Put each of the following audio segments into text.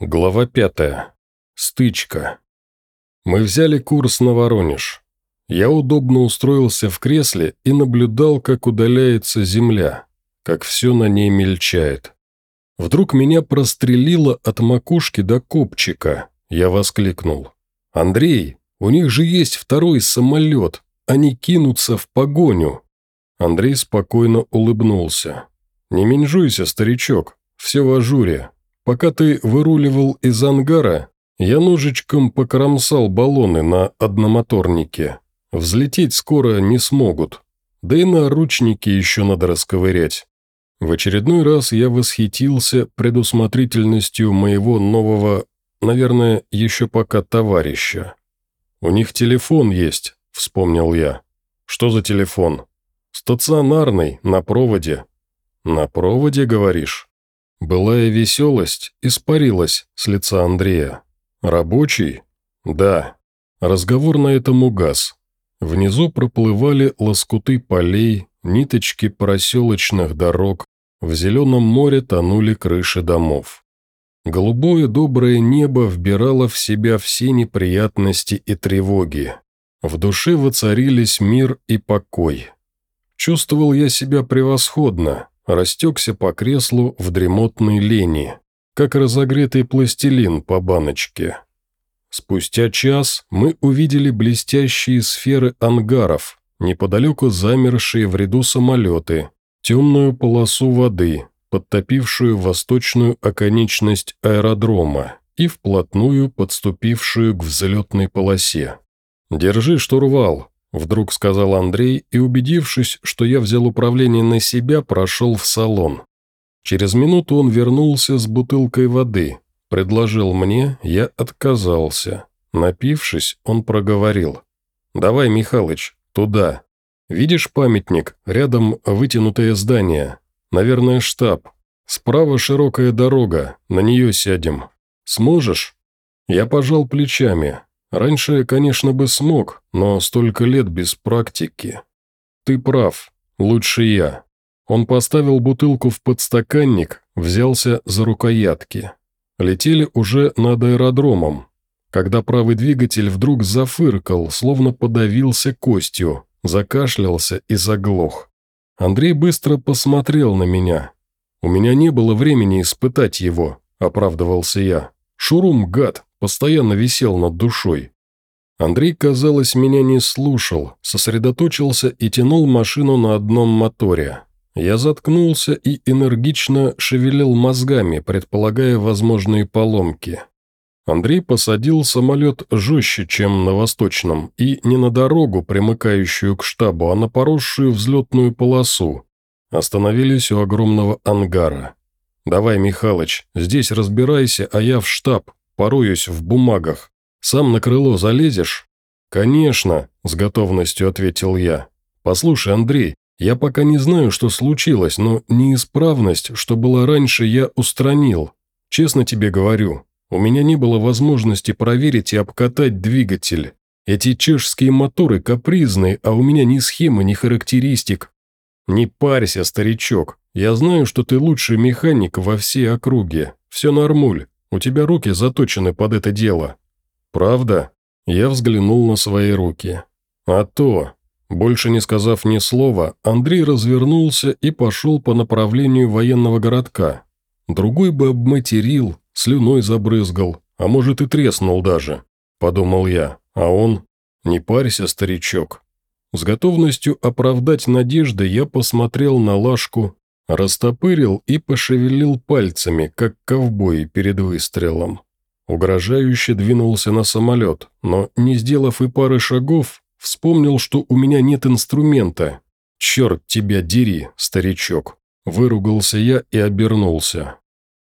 Глава пятая. Стычка. Мы взяли курс на Воронеж. Я удобно устроился в кресле и наблюдал, как удаляется земля, как все на ней мельчает. Вдруг меня прострелило от макушки до копчика. Я воскликнул. «Андрей, у них же есть второй самолет. Они кинутся в погоню». Андрей спокойно улыбнулся. «Не менжуйся, старичок, все в ажуре. Пока ты выруливал из ангара, я ножичком покромсал баллоны на одномоторнике. Взлететь скоро не смогут. Да и на ручники еще надо расковырять. В очередной раз я восхитился предусмотрительностью моего нового, наверное, еще пока товарища. «У них телефон есть», — вспомнил я. «Что за телефон?» «Стационарный, на проводе». «На проводе, говоришь?» Былая веселость испарилась с лица Андрея. «Рабочий?» «Да». Разговор на этом угас. Внизу проплывали лоскуты полей, ниточки проселочных дорог, в зеленом море тонули крыши домов. Голубое доброе небо вбирало в себя все неприятности и тревоги. В душе воцарились мир и покой. Чувствовал я себя превосходно, растекся по креслу в дремотной лени, как разогретый пластилин по баночке. Спустя час мы увидели блестящие сферы ангаров, неподалеку замершие в ряду самолеты, темную полосу воды, подтопившую восточную оконечность аэродрома и вплотную подступившую к взлетной полосе. «Держи штурвал», Вдруг сказал Андрей и, убедившись, что я взял управление на себя, прошел в салон. Через минуту он вернулся с бутылкой воды. Предложил мне, я отказался. Напившись, он проговорил. «Давай, Михалыч, туда. Видишь памятник? Рядом вытянутое здание. Наверное, штаб. Справа широкая дорога, на нее сядем. Сможешь?» Я пожал плечами. Раньше, конечно, бы смог, но столько лет без практики. Ты прав, лучше я. Он поставил бутылку в подстаканник, взялся за рукоятки. Летели уже над аэродромом, когда правый двигатель вдруг зафыркал, словно подавился костью, закашлялся и заглох. Андрей быстро посмотрел на меня. «У меня не было времени испытать его», – оправдывался я. «Шурум, гад, постоянно висел над душой. Андрей, казалось, меня не слушал, сосредоточился и тянул машину на одном моторе. Я заткнулся и энергично шевелил мозгами, предполагая возможные поломки. Андрей посадил самолет жестче, чем на Восточном, и не на дорогу, примыкающую к штабу, а на поросшую взлетную полосу. Остановились у огромного ангара. «Давай, Михалыч, здесь разбирайся, а я в штаб, пороюсь в бумагах. Сам на крыло залезешь?» «Конечно», – с готовностью ответил я. «Послушай, Андрей, я пока не знаю, что случилось, но неисправность, что была раньше, я устранил. Честно тебе говорю, у меня не было возможности проверить и обкатать двигатель. Эти чешские моторы капризные, а у меня ни схемы, ни характеристик. Не парься, старичок. Я знаю, что ты лучший механик во всей округе. Все нормуль. У тебя руки заточены под это дело». «Правда?» Я взглянул на свои руки. «А то!» Больше не сказав ни слова, Андрей развернулся и пошел по направлению военного городка. Другой бы обматерил, слюной забрызгал, а может и треснул даже, подумал я. А он? Не парься, старичок. С готовностью оправдать надежды я посмотрел на Лашку Растопырил и пошевелил пальцами, как ковбой перед выстрелом. Угрожающе двинулся на самолет, но, не сделав и пары шагов, вспомнил, что у меня нет инструмента. «Черт тебя дери, старичок!» Выругался я и обернулся.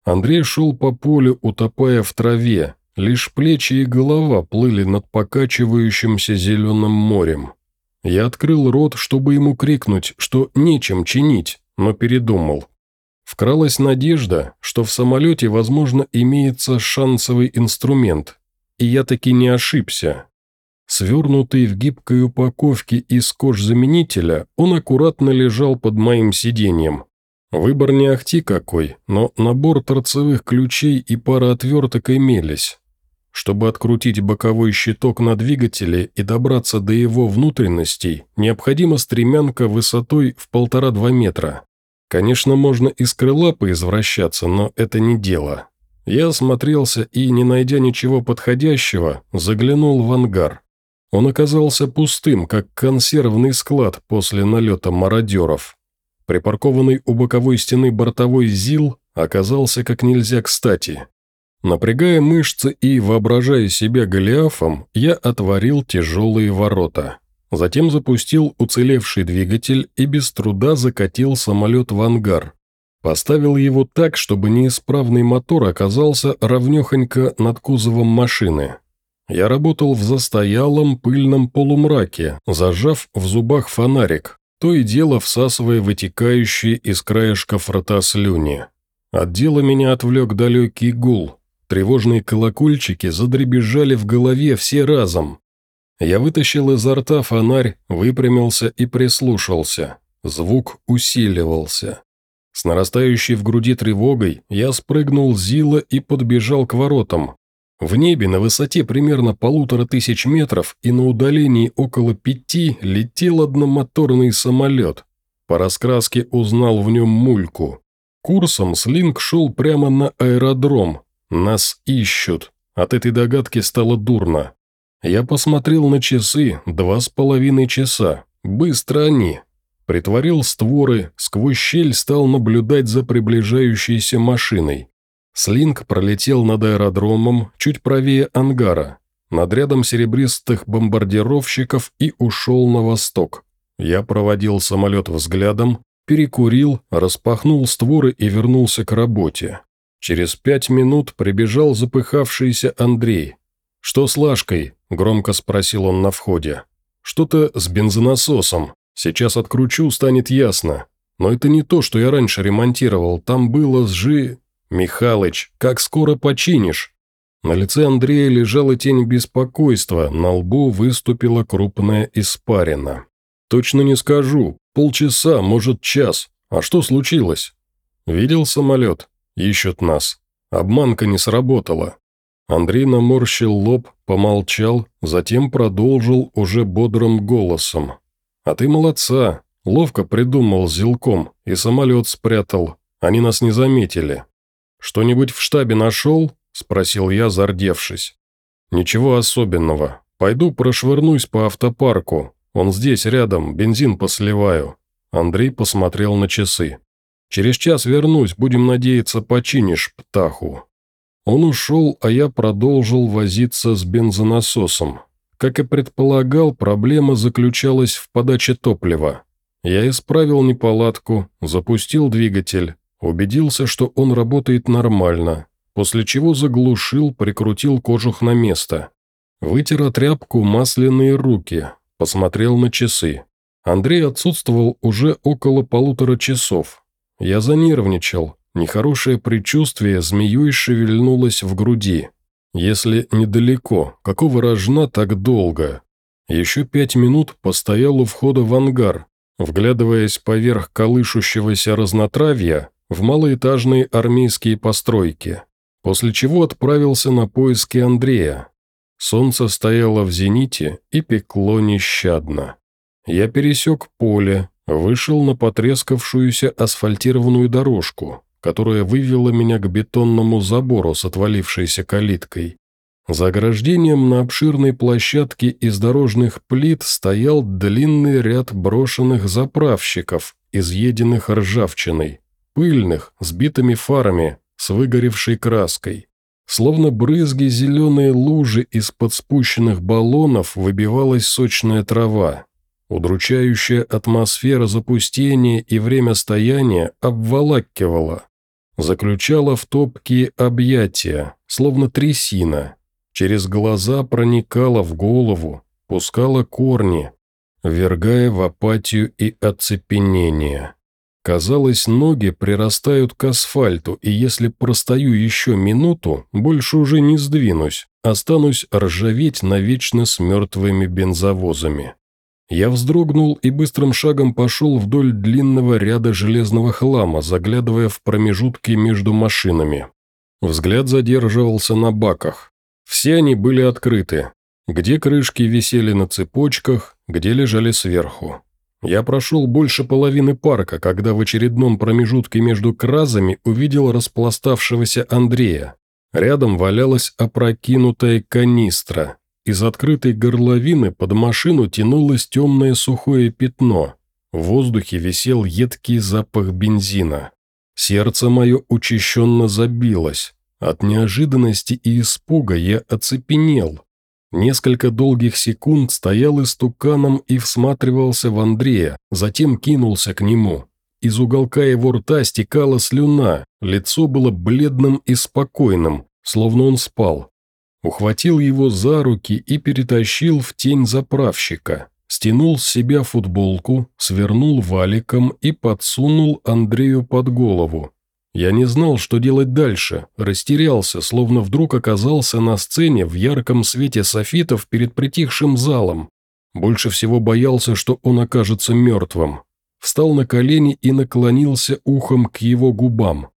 Андрей шел по полю, утопая в траве, лишь плечи и голова плыли над покачивающимся зеленым морем. Я открыл рот, чтобы ему крикнуть, что нечем чинить, но передумал. Вкралась надежда, что в самолете, возможно, имеется шансовый инструмент, и я таки не ошибся. Свернутый в гибкой упаковке из кожзаменителя, он аккуратно лежал под моим сиденьем. Выбор не ахти какой, но набор торцевых ключей и пара отверток имелись. Чтобы открутить боковой щиток на двигателе и добраться до его внутренностей, необходима стремянка высотой в полтора-два метра. Конечно, можно из крыла поизвращаться, но это не дело. Я осмотрелся и, не найдя ничего подходящего, заглянул в ангар. Он оказался пустым, как консервный склад после налета мародеров. Припаркованный у боковой стены бортовой ЗИЛ оказался как нельзя кстати. Напрягая мышцы и воображая себя Голиафом, я отворил тяжелые ворота. Затем запустил уцелевший двигатель и без труда закатил самолет в ангар. Поставил его так, чтобы неисправный мотор оказался ровнехонько над кузовом машины. Я работал в застоялом пыльном полумраке, зажав в зубах фонарик, то и дело всасывая вытекающие из краешков рта слюни. От дела меня отвлек далекий гул. Тревожные колокольчики задребезжали в голове все разом. Я вытащил изо рта фонарь, выпрямился и прислушался. Звук усиливался. С нарастающей в груди тревогой я спрыгнул с Зила и подбежал к воротам, в небе на высоте примерно полутора тысяч метров и на удалении около пяти летел одномоторный самолет. По раскраске узнал в нем мульку. Курсом Слинг шел прямо на аэродром. Нас ищут. От этой догадки стало дурно. Я посмотрел на часы, два с половиной часа. Быстро они. Притворил створы, сквозь щель стал наблюдать за приближающейся машиной. Слинг пролетел над аэродромом, чуть правее ангара, над рядом серебристых бомбардировщиков и ушел на восток. Я проводил самолет взглядом, перекурил, распахнул створы и вернулся к работе. Через пять минут прибежал запыхавшийся Андрей. «Что с Лашкой?» – громко спросил он на входе. «Что-то с бензонасосом. Сейчас откручу, станет ясно. Но это не то, что я раньше ремонтировал. Там было сжи...» «Михалыч, как скоро починишь?» На лице Андрея лежала тень беспокойства, на лбу выступила крупная испарина. «Точно не скажу. Полчаса, может, час. А что случилось?» «Видел самолет? Ищут нас. Обманка не сработала». Андрей наморщил лоб, помолчал, затем продолжил уже бодрым голосом. «А ты молодца. Ловко придумал зилком и самолет спрятал. Они нас не заметили. «Что-нибудь в штабе нашел?» – спросил я, зардевшись. «Ничего особенного. Пойду прошвырнусь по автопарку. Он здесь, рядом, бензин посливаю». Андрей посмотрел на часы. «Через час вернусь, будем надеяться, починишь птаху». Он ушел, а я продолжил возиться с бензонасосом. Как и предполагал, проблема заключалась в подаче топлива. Я исправил неполадку, запустил двигатель, Убедился, что он работает нормально, после чего заглушил, прикрутил кожух на место. Вытер тряпку масляные руки, посмотрел на часы. Андрей отсутствовал уже около полутора часов. Я занервничал, нехорошее предчувствие змеей шевельнулось в груди. Если недалеко, какого рожна так долго? Еще пять минут постоял у входа в ангар, вглядываясь поверх колышущегося разнотравья, в малоэтажные армейские постройки, после чего отправился на поиски Андрея. Солнце стояло в зените и пекло нещадно. Я пересек поле, вышел на потрескавшуюся асфальтированную дорожку, которая вывела меня к бетонному забору с отвалившейся калиткой. За ограждением на обширной площадке из дорожных плит стоял длинный ряд брошенных заправщиков, изъеденных ржавчиной пыльных, с битыми фарами, с выгоревшей краской. Словно брызги зеленой лужи из-под спущенных баллонов выбивалась сочная трава. Удручающая атмосфера запустения и время стояния обволакивала. Заключала в топкие объятия, словно трясина. Через глаза проникала в голову, пускала корни, ввергая в апатию и оцепенение. Казалось, ноги прирастают к асфальту, и если простою еще минуту, больше уже не сдвинусь, останусь ржаветь навечно с мертвыми бензовозами. Я вздрогнул и быстрым шагом пошел вдоль длинного ряда железного хлама, заглядывая в промежутки между машинами. Взгляд задерживался на баках. Все они были открыты. Где крышки висели на цепочках, где лежали сверху. Я прошел больше половины парка, когда в очередном промежутке между кразами увидел распластавшегося Андрея. Рядом валялась опрокинутая канистра. Из открытой горловины под машину тянулось темное сухое пятно. В воздухе висел едкий запах бензина. Сердце мое учащенно забилось. От неожиданности и испуга я оцепенел. Несколько долгих секунд стоял истуканом и всматривался в Андрея, затем кинулся к нему. Из уголка его рта стекала слюна, лицо было бледным и спокойным, словно он спал. Ухватил его за руки и перетащил в тень заправщика. Стянул с себя футболку, свернул валиком и подсунул Андрею под голову. Я не знал, что делать дальше, растерялся, словно вдруг оказался на сцене в ярком свете софитов перед притихшим залом. Больше всего боялся, что он окажется мертвым. Встал на колени и наклонился ухом к его губам.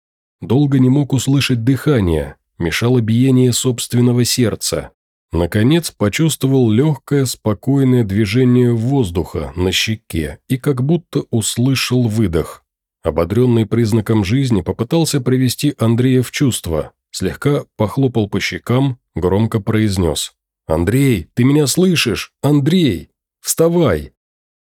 Долго не мог услышать дыхание, мешало биение собственного сердца. Наконец почувствовал легкое, спокойное движение воздуха на щеке и как будто услышал выдох. Ободренный признаком жизни попытался привести Андрея в чувство, слегка похлопал по щекам, громко произнес. «Андрей, ты меня слышишь? Андрей! Вставай!»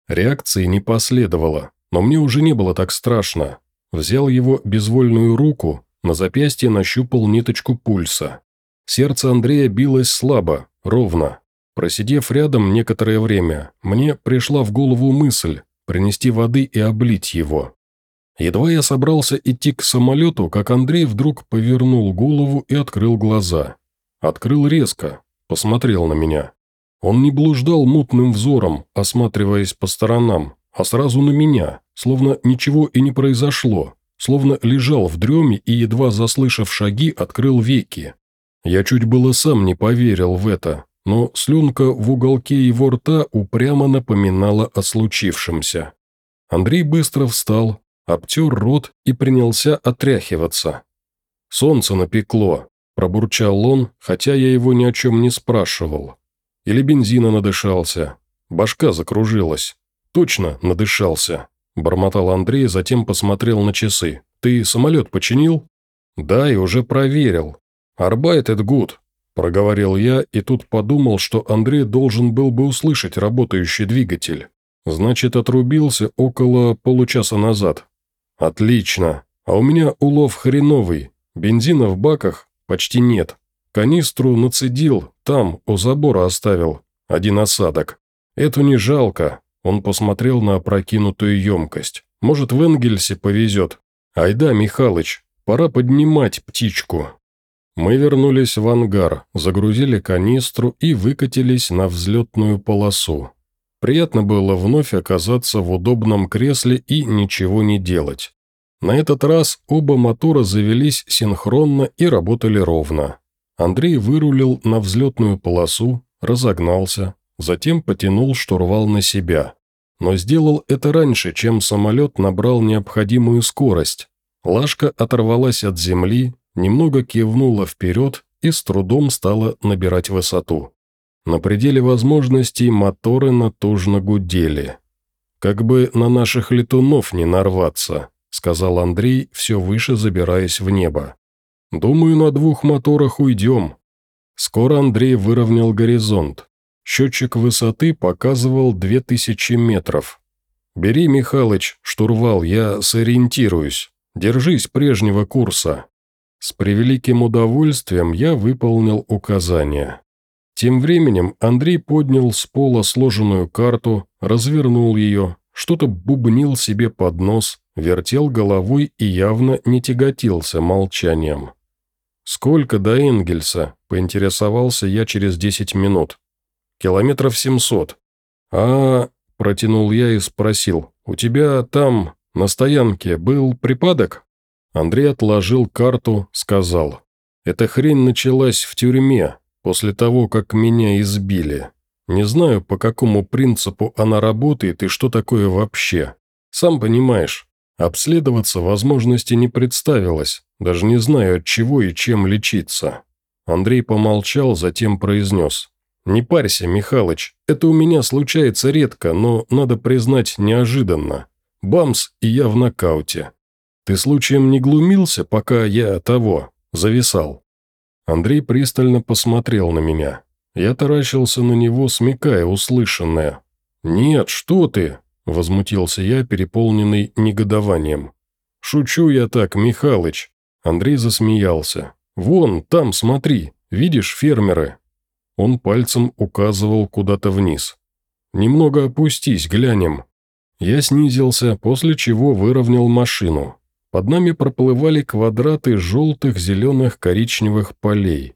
Реакции не последовало, но мне уже не было так страшно. Взял его безвольную руку, на запястье нащупал ниточку пульса. Сердце Андрея билось слабо, ровно. Просидев рядом некоторое время, мне пришла в голову мысль принести воды и облить его. Едва я собрался идти к самолету, как Андрей вдруг повернул голову и открыл глаза. Открыл резко, посмотрел на меня. Он не блуждал мутным взором, осматриваясь по сторонам, а сразу на меня, словно ничего и не произошло, словно лежал в дреме и, едва заслышав шаги, открыл веки. Я чуть было сам не поверил в это, но слюнка в уголке его рта упрямо напоминала о случившемся. Андрей быстро встал, обтер рот и принялся отряхиваться. «Солнце напекло», – пробурчал он, хотя я его ни о чем не спрашивал. Или бензина надышался. Башка закружилась. Точно надышался. Бормотал Андрей, затем посмотрел на часы. «Ты самолет починил?» «Да, и уже проверил. Arbeitet gut», – проговорил я, и тут подумал, что Андрей должен был бы услышать работающий двигатель. Значит, отрубился около получаса назад. «Отлично. А у меня улов хреновый. Бензина в баках почти нет. Канистру нацедил, там, у забора оставил. Один осадок. Эту не жалко». Он посмотрел на опрокинутую емкость. «Может, в Энгельсе повезет. Айда, Михалыч, пора поднимать птичку». Мы вернулись в ангар, загрузили канистру и выкатились на взлетную полосу. Приятно было вновь оказаться в удобном кресле и ничего не делать. На этот раз оба мотора завелись синхронно и работали ровно. Андрей вырулил на взлетную полосу, разогнался, затем потянул штурвал на себя. Но сделал это раньше, чем самолет набрал необходимую скорость. Лашка оторвалась от земли, немного кивнула вперед и с трудом стала набирать высоту. На пределе возможностей моторы натужно гудели. «Как бы на наших летунов не нарваться», — сказал Андрей, все выше забираясь в небо. «Думаю, на двух моторах уйдем». Скоро Андрей выровнял горизонт. Счетчик высоты показывал 2000 метров. «Бери, Михалыч, штурвал, я сориентируюсь. Держись прежнего курса». С превеликим удовольствием я выполнил указания. Тем временем Андрей поднял с пола сложенную карту, развернул ее, что-то бубнил себе под нос, вертел головой и явно не тяготился молчанием. «Сколько до Энгельса?» – поинтересовался я через десять минут. «Километров семьсот». «А...» – протянул я и спросил. «У тебя там, на стоянке, был припадок?» Андрей отложил карту, сказал. «Эта хрень началась в тюрьме, после того, как меня избили. Не знаю, по какому принципу она работает и что такое вообще. Сам понимаешь, обследоваться возможности не представилось, даже не знаю, от чего и чем лечиться. Андрей помолчал, затем произнес. «Не парься, Михалыч, это у меня случается редко, но, надо признать, неожиданно. Бамс, и я в нокауте. Ты случаем не глумился, пока я того, зависал?» Андрей пристально посмотрел на меня. Я таращился на него, смекая услышанное. «Нет, что ты!» – возмутился я, переполненный негодованием. «Шучу я так, Михалыч!» Андрей засмеялся. «Вон, там, смотри, видишь фермеры?» Он пальцем указывал куда-то вниз. «Немного опустись, глянем». Я снизился, после чего выровнял машину. Под нами проплывали квадраты желтых, зеленых, коричневых полей.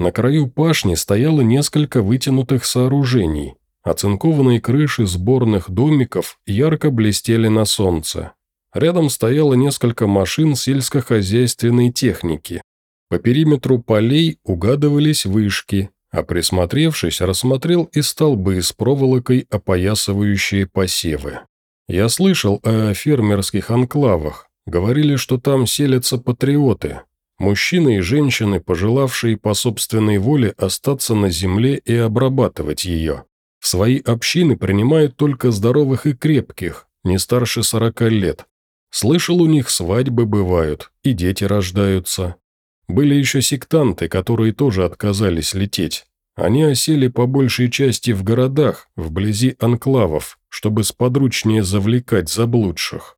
На краю пашни стояло несколько вытянутых сооружений. Оцинкованные крыши сборных домиков ярко блестели на солнце. Рядом стояло несколько машин сельскохозяйственной техники. По периметру полей угадывались вышки, а присмотревшись, рассмотрел и столбы с проволокой, опоясывающие посевы. Я слышал о фермерских анклавах, Говорили, что там селятся патриоты, мужчины и женщины, пожелавшие по собственной воле остаться на земле и обрабатывать ее. Свои общины принимают только здоровых и крепких, не старше сорока лет. Слышал, у них свадьбы бывают, и дети рождаются. Были еще сектанты, которые тоже отказались лететь. Они осели по большей части в городах, вблизи анклавов, чтобы сподручнее завлекать заблудших.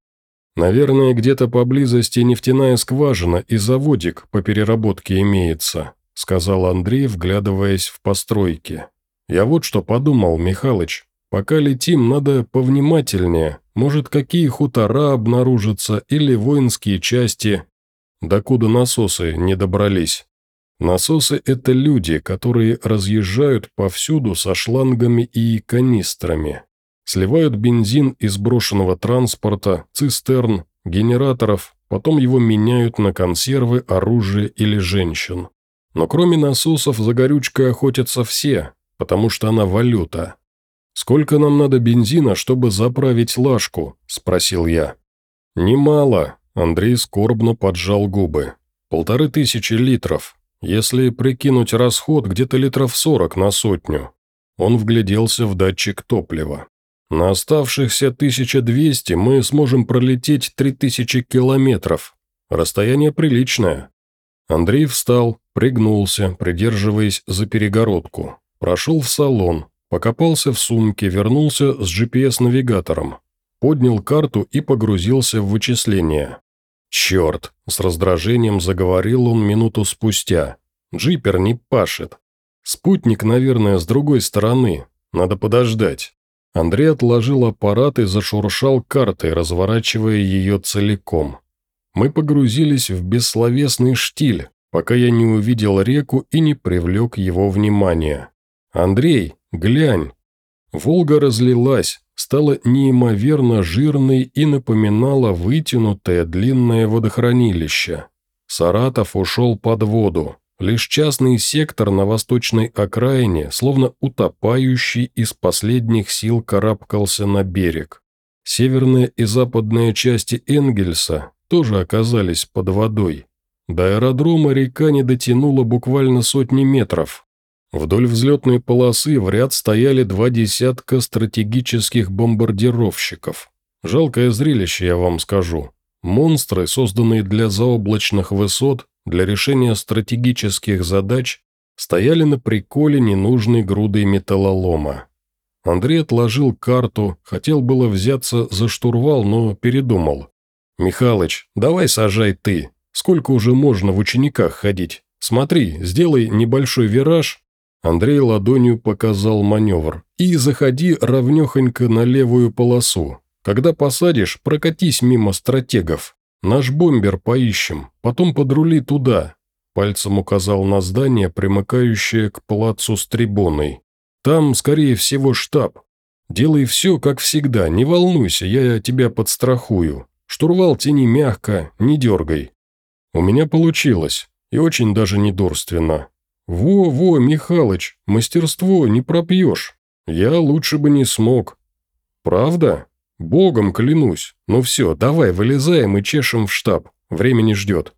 «Наверное, где-то поблизости нефтяная скважина и заводик по переработке имеется», сказал Андрей, вглядываясь в постройки. «Я вот что подумал, Михалыч. Пока летим, надо повнимательнее. Может, какие хутора обнаружатся или воинские части. Докуда насосы не добрались. Насосы – это люди, которые разъезжают повсюду со шлангами и канистрами. Сливают бензин из брошенного транспорта, цистерн, генераторов, потом его меняют на консервы, оружие или женщин. Но кроме насосов за горючкой охотятся все, потому что она валюта. «Сколько нам надо бензина, чтобы заправить лашку?» – спросил я. «Немало», – Андрей скорбно поджал губы. «Полторы тысячи литров. Если прикинуть расход, где-то литров сорок на сотню». Он вгляделся в датчик топлива. На оставшихся 1200 мы сможем пролететь 3000 километров. Расстояние приличное. Андрей встал, пригнулся, придерживаясь за перегородку. Прошел в салон, покопался в сумке, вернулся с GPS-навигатором. Поднял карту и погрузился в вычисления. «Черт!» – с раздражением заговорил он минуту спустя. «Джипер не пашет. Спутник, наверное, с другой стороны. Надо подождать». Андрей отложил аппарат и зашуршал картой, разворачивая ее целиком. Мы погрузились в бессловесный штиль, пока я не увидел реку и не привлек его внимание. «Андрей, глянь!» Волга разлилась, стала неимоверно жирной и напоминала вытянутое длинное водохранилище. Саратов ушел под воду. Лишь частный сектор на восточной окраине, словно утопающий из последних сил карабкался на берег. Северная и западная части Энгельса тоже оказались под водой. До аэродрома река не дотянула буквально сотни метров. Вдоль взлетной полосы в ряд стояли два десятка стратегических бомбардировщиков. Жалкое зрелище, я вам скажу. Монстры, созданные для заоблачных высот, для решения стратегических задач стояли на приколе ненужной грудой металлолома. Андрей отложил карту, хотел было взяться за штурвал, но передумал. «Михалыч, давай сажай ты. Сколько уже можно в учениках ходить? Смотри, сделай небольшой вираж». Андрей ладонью показал маневр. «И заходи ровнехонько на левую полосу. Когда посадишь, прокатись мимо стратегов. Наш бомбер поищем, потом подрули туда». Пальцем указал на здание, примыкающее к плацу с трибуной. «Там, скорее всего, штаб. Делай все, как всегда, не волнуйся, я тебя подстрахую. Штурвал тяни мягко, не дергай». У меня получилось, и очень даже недурственно. «Во-во, Михалыч, мастерство не пропьешь». Я лучше бы не смог. Правда? Богом клянусь. Ну все, давай, вылезаем и чешем в штаб. Время не ждет.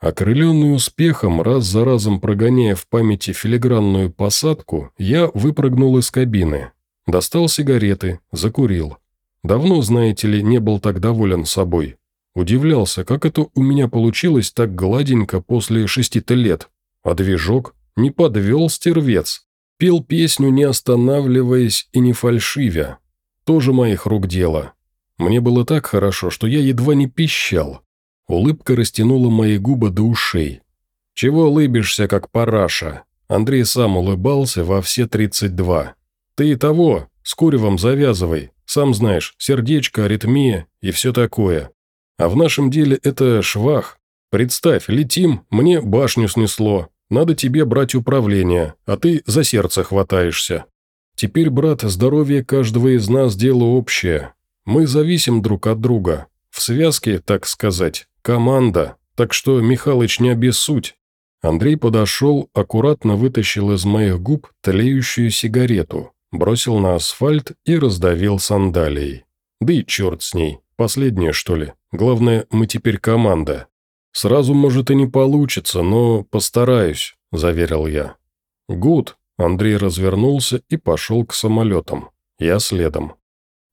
Окрыленный успехом, раз за разом прогоняя в памяти филигранную посадку, я выпрыгнул из кабины. Достал сигареты, закурил. Давно, знаете ли, не был так доволен собой. Удивлялся, как это у меня получилось так гладенько после шести-то лет. А движок не подвел стервец. Пел песню, не останавливаясь и не фальшивя. Тоже моих рук дело. Мне было так хорошо, что я едва не пищал. Улыбка растянула мои губы до ушей. «Чего улыбишься, как параша?» Андрей сам улыбался во все 32. «Ты и того, с куревом завязывай. Сам знаешь, сердечко, аритмия и все такое. А в нашем деле это швах. Представь, летим, мне башню снесло. Надо тебе брать управление, а ты за сердце хватаешься. Теперь, брат, здоровье каждого из нас – дело общее. Мы зависим друг от друга. В связке, так сказать, команда. Так что, Михалыч, не обессудь. Андрей подошел, аккуратно вытащил из моих губ тлеющую сигарету, бросил на асфальт и раздавил сандалией. Да и черт с ней, последнее что ли. Главное, мы теперь команда. Сразу, может, и не получится, но постараюсь», – заверил я. «Гуд», – Андрей развернулся и пошел к самолетам. Я следом.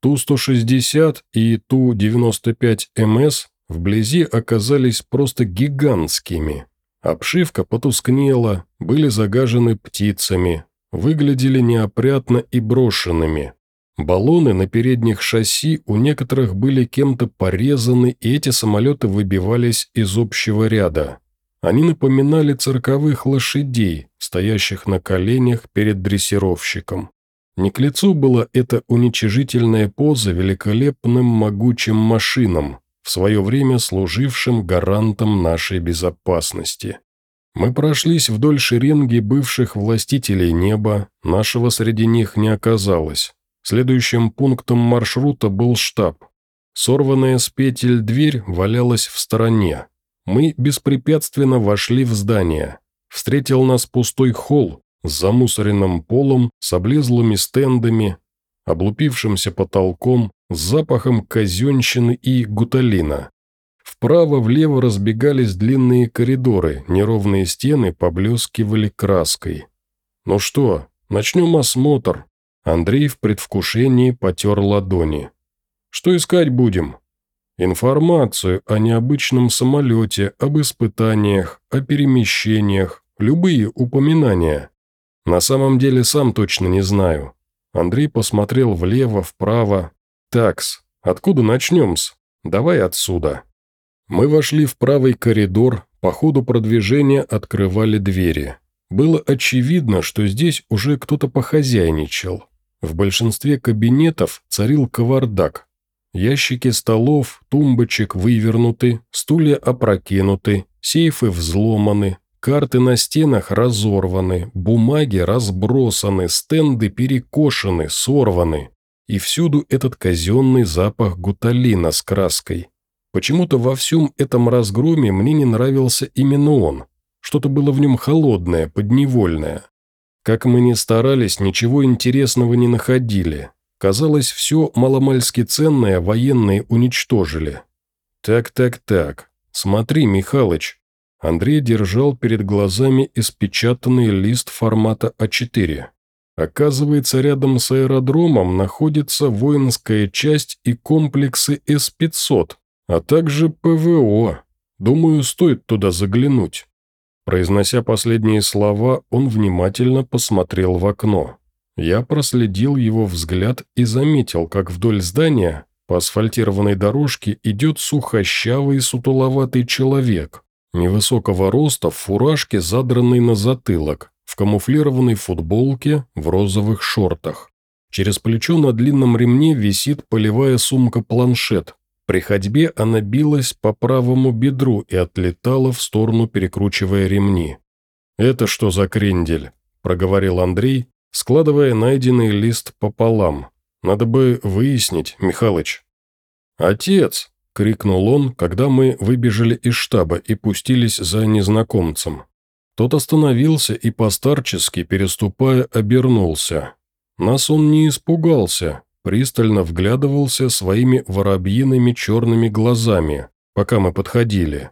Ту-160 и Ту-95МС вблизи оказались просто гигантскими. Обшивка потускнела, были загажены птицами, выглядели неопрятно и брошенными. Баллоны на передних шасси у некоторых были кем-то порезаны, и эти самолеты выбивались из общего ряда. Они напоминали цирковых лошадей, стоящих на коленях перед дрессировщиком. Не к лицу была эта уничижительная поза великолепным могучим машинам, в свое время служившим гарантом нашей безопасности. Мы прошлись вдоль шеренги бывших властителей неба, нашего среди них не оказалось. Следующим пунктом маршрута был штаб. Сорванная с петель дверь валялась в стороне. Мы беспрепятственно вошли в здание. Встретил нас пустой холл с замусоренным полом, с облезлыми стендами, облупившимся потолком, с запахом казенщины и гуталина. Вправо-влево разбегались длинные коридоры, неровные стены поблескивали краской. «Ну что, начнем осмотр», Андрей в предвкушении потер ладони. «Что искать будем?» «Информацию о необычном самолете, об испытаниях, о перемещениях, любые упоминания. На самом деле сам точно не знаю». Андрей посмотрел влево, вправо. «Такс, откуда начнем-с? Давай отсюда». Мы вошли в правый коридор, по ходу продвижения открывали двери. Было очевидно, что здесь уже кто-то похозяйничал. В большинстве кабинетов царил кавардак. Ящики столов, тумбочек вывернуты, стулья опрокинуты, сейфы взломаны, карты на стенах разорваны, бумаги разбросаны, стенды перекошены, сорваны. И всюду этот казенный запах гуталина с краской. Почему-то во всем этом разгроме мне не нравился именно он. Что-то было в нем холодное, подневольное. Как мы ни старались, ничего интересного не находили. Казалось, все маломальски ценное военные уничтожили. Так-так-так, смотри, Михалыч. Андрей держал перед глазами испечатанный лист формата А4. Оказывается, рядом с аэродромом находится воинская часть и комплексы С-500, а также ПВО. Думаю, стоит туда заглянуть. Произнося последние слова, он внимательно посмотрел в окно. Я проследил его взгляд и заметил, как вдоль здания по асфальтированной дорожке идет сухощавый сутуловатый человек, невысокого роста в фуражке, задранной на затылок, в камуфлированной футболке, в розовых шортах. Через плечо на длинном ремне висит полевая сумка-планшет, при ходьбе она билась по правому бедру и отлетала в сторону, перекручивая ремни. «Это что за крендель?» – проговорил Андрей, складывая найденный лист пополам. «Надо бы выяснить, Михалыч». «Отец!» – крикнул он, когда мы выбежали из штаба и пустились за незнакомцем. Тот остановился и постарчески, переступая, обернулся. Нас он не испугался, пристально вглядывался своими воробьиными черными глазами, пока мы подходили.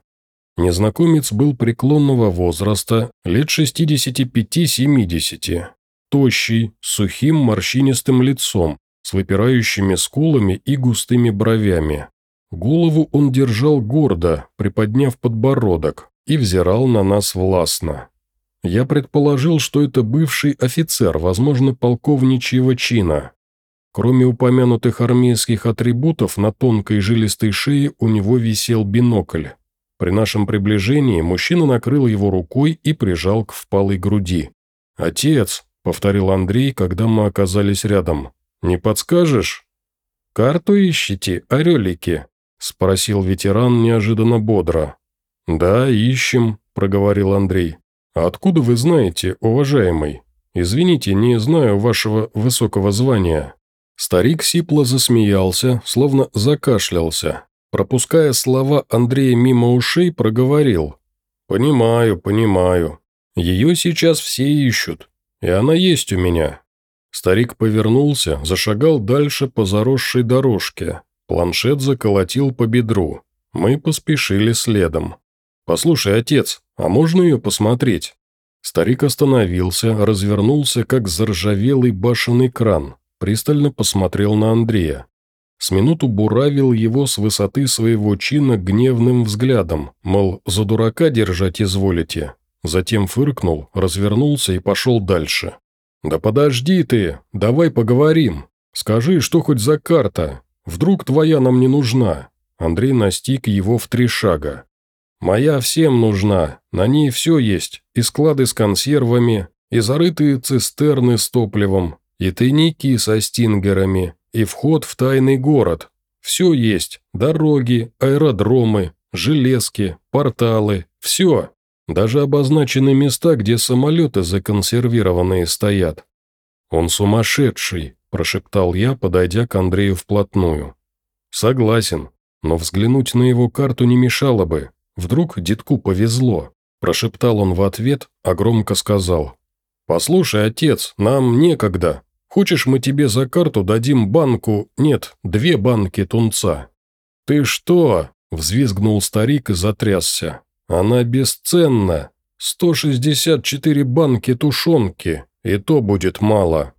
Незнакомец был преклонного возраста, лет 65-70, тощий, сухим морщинистым лицом, с выпирающими скулами и густыми бровями. Голову он держал гордо, приподняв подбородок, и взирал на нас властно. Я предположил, что это бывший офицер, возможно, полковничьего чина. Кроме упомянутых армейских атрибутов, на тонкой жилистой шее у него висел бинокль. При нашем приближении мужчина накрыл его рукой и прижал к впалой груди. «Отец», — повторил Андрей, когда мы оказались рядом, — «не подскажешь?» «Карту ищите, орелики?» – спросил ветеран неожиданно бодро. «Да, ищем», – проговорил Андрей. «А откуда вы знаете, уважаемый? Извините, не знаю вашего высокого звания». Старик сипло засмеялся, словно закашлялся. Пропуская слова Андрея мимо ушей, проговорил. «Понимаю, понимаю. Ее сейчас все ищут, и она есть у меня». Старик повернулся, зашагал дальше по заросшей дорожке, Планшет заколотил по бедру. Мы поспешили следом. «Послушай, отец, а можно ее посмотреть?» Старик остановился, развернулся, как заржавелый башенный кран, пристально посмотрел на Андрея. С минуту буравил его с высоты своего чина гневным взглядом, мол, за дурака держать изволите. Затем фыркнул, развернулся и пошел дальше. «Да подожди ты, давай поговорим. Скажи, что хоть за карта, Вдруг твоя нам не нужна?» Андрей настиг его в три шага. «Моя всем нужна. На ней все есть. И склады с консервами, и зарытые цистерны с топливом, и тайники со стингерами, и вход в тайный город. Все есть. Дороги, аэродромы, железки, порталы. Все. Даже обозначены места, где самолеты законсервированные стоят. Он сумасшедший. – прошептал я, подойдя к Андрею вплотную. «Согласен, но взглянуть на его карту не мешало бы. Вдруг детку повезло», – прошептал он в ответ, а громко сказал. «Послушай, отец, нам некогда. Хочешь, мы тебе за карту дадим банку, нет, две банки тунца?» «Ты что?» – взвизгнул старик и затрясся. «Она бесценна. 164 банки тушенки, и то будет мало».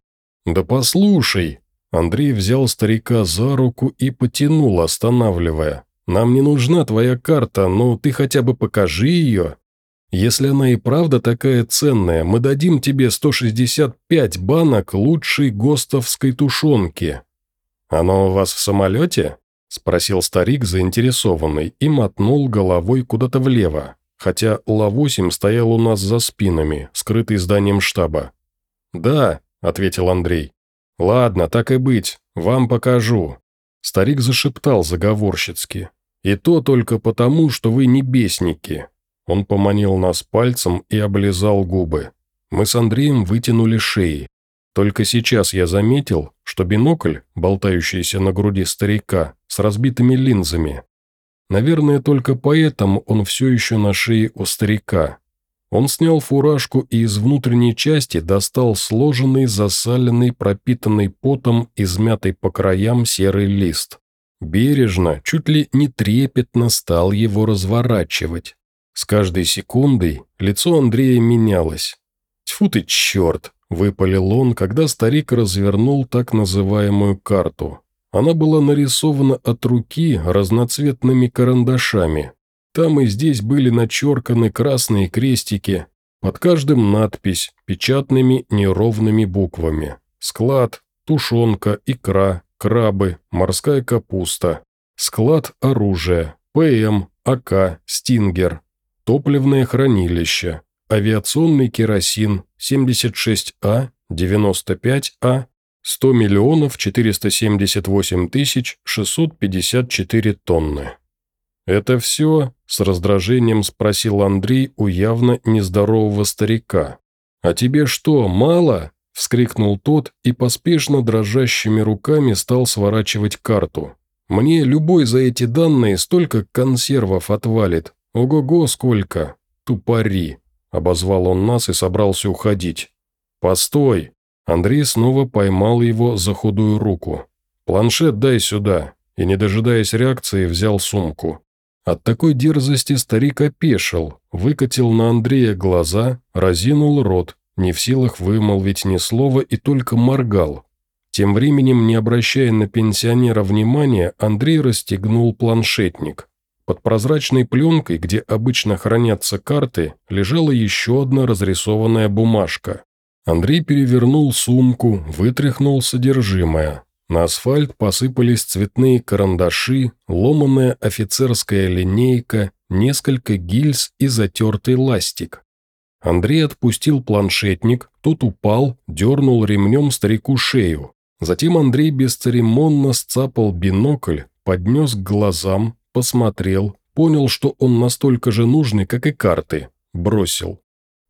«Да послушай!» Андрей взял старика за руку и потянул, останавливая. «Нам не нужна твоя карта, но ты хотя бы покажи ее. Если она и правда такая ценная, мы дадим тебе 165 банок лучшей гостовской тушенки». «Оно у вас в самолете?» – спросил старик, заинтересованный, и мотнул головой куда-то влево, хотя Ла-8 стоял у нас за спинами, скрытый зданием штаба. «Да, – ответил Андрей. «Ладно, так и быть, вам покажу». Старик зашептал заговорщицки. «И то только потому, что вы не бесники». Он поманил нас пальцем и облизал губы. Мы с Андреем вытянули шеи. Только сейчас я заметил, что бинокль, болтающийся на груди старика, с разбитыми линзами. Наверное, только поэтому он все еще на шее у старика. Он снял фуражку и из внутренней части достал сложенный, засаленный, пропитанный потом, измятый по краям серый лист. Бережно, чуть ли не трепетно стал его разворачивать. С каждой секундой лицо Андрея менялось. «Тьфу ты, черт!» – выпалил он, когда старик развернул так называемую карту. Она была нарисована от руки разноцветными карандашами, там и здесь были начерканы красные крестики, под каждым надпись печатными неровными буквами. Склад, тушенка, икра, крабы, морская капуста. Склад оружия, ПМ, АК, Стингер. Топливное хранилище, авиационный керосин 76А, 95А, 100 миллионов 478 тысяч 654 тонны. «Это все?» – с раздражением спросил Андрей у явно нездорового старика. «А тебе что, мало?» – вскрикнул тот и поспешно дрожащими руками стал сворачивать карту. «Мне любой за эти данные столько консервов отвалит. Ого-го, сколько! Тупари!» – обозвал он нас и собрался уходить. «Постой!» Андрей снова поймал его за худую руку. «Планшет дай сюда», и, не дожидаясь реакции, взял сумку. От такой дерзости старик опешил, выкатил на Андрея глаза, разинул рот, не в силах вымолвить ни слова и только моргал. Тем временем, не обращая на пенсионера внимания, Андрей расстегнул планшетник. Под прозрачной пленкой, где обычно хранятся карты, лежала еще одна разрисованная бумажка. Андрей перевернул сумку, вытряхнул содержимое. На асфальт посыпались цветные карандаши, ломаная офицерская линейка, несколько гильз и затертый ластик. Андрей отпустил планшетник, тот упал, дернул ремнем старику шею. Затем Андрей бесцеремонно сцапал бинокль, поднес к глазам, посмотрел, понял, что он настолько же нужный, как и карты, бросил.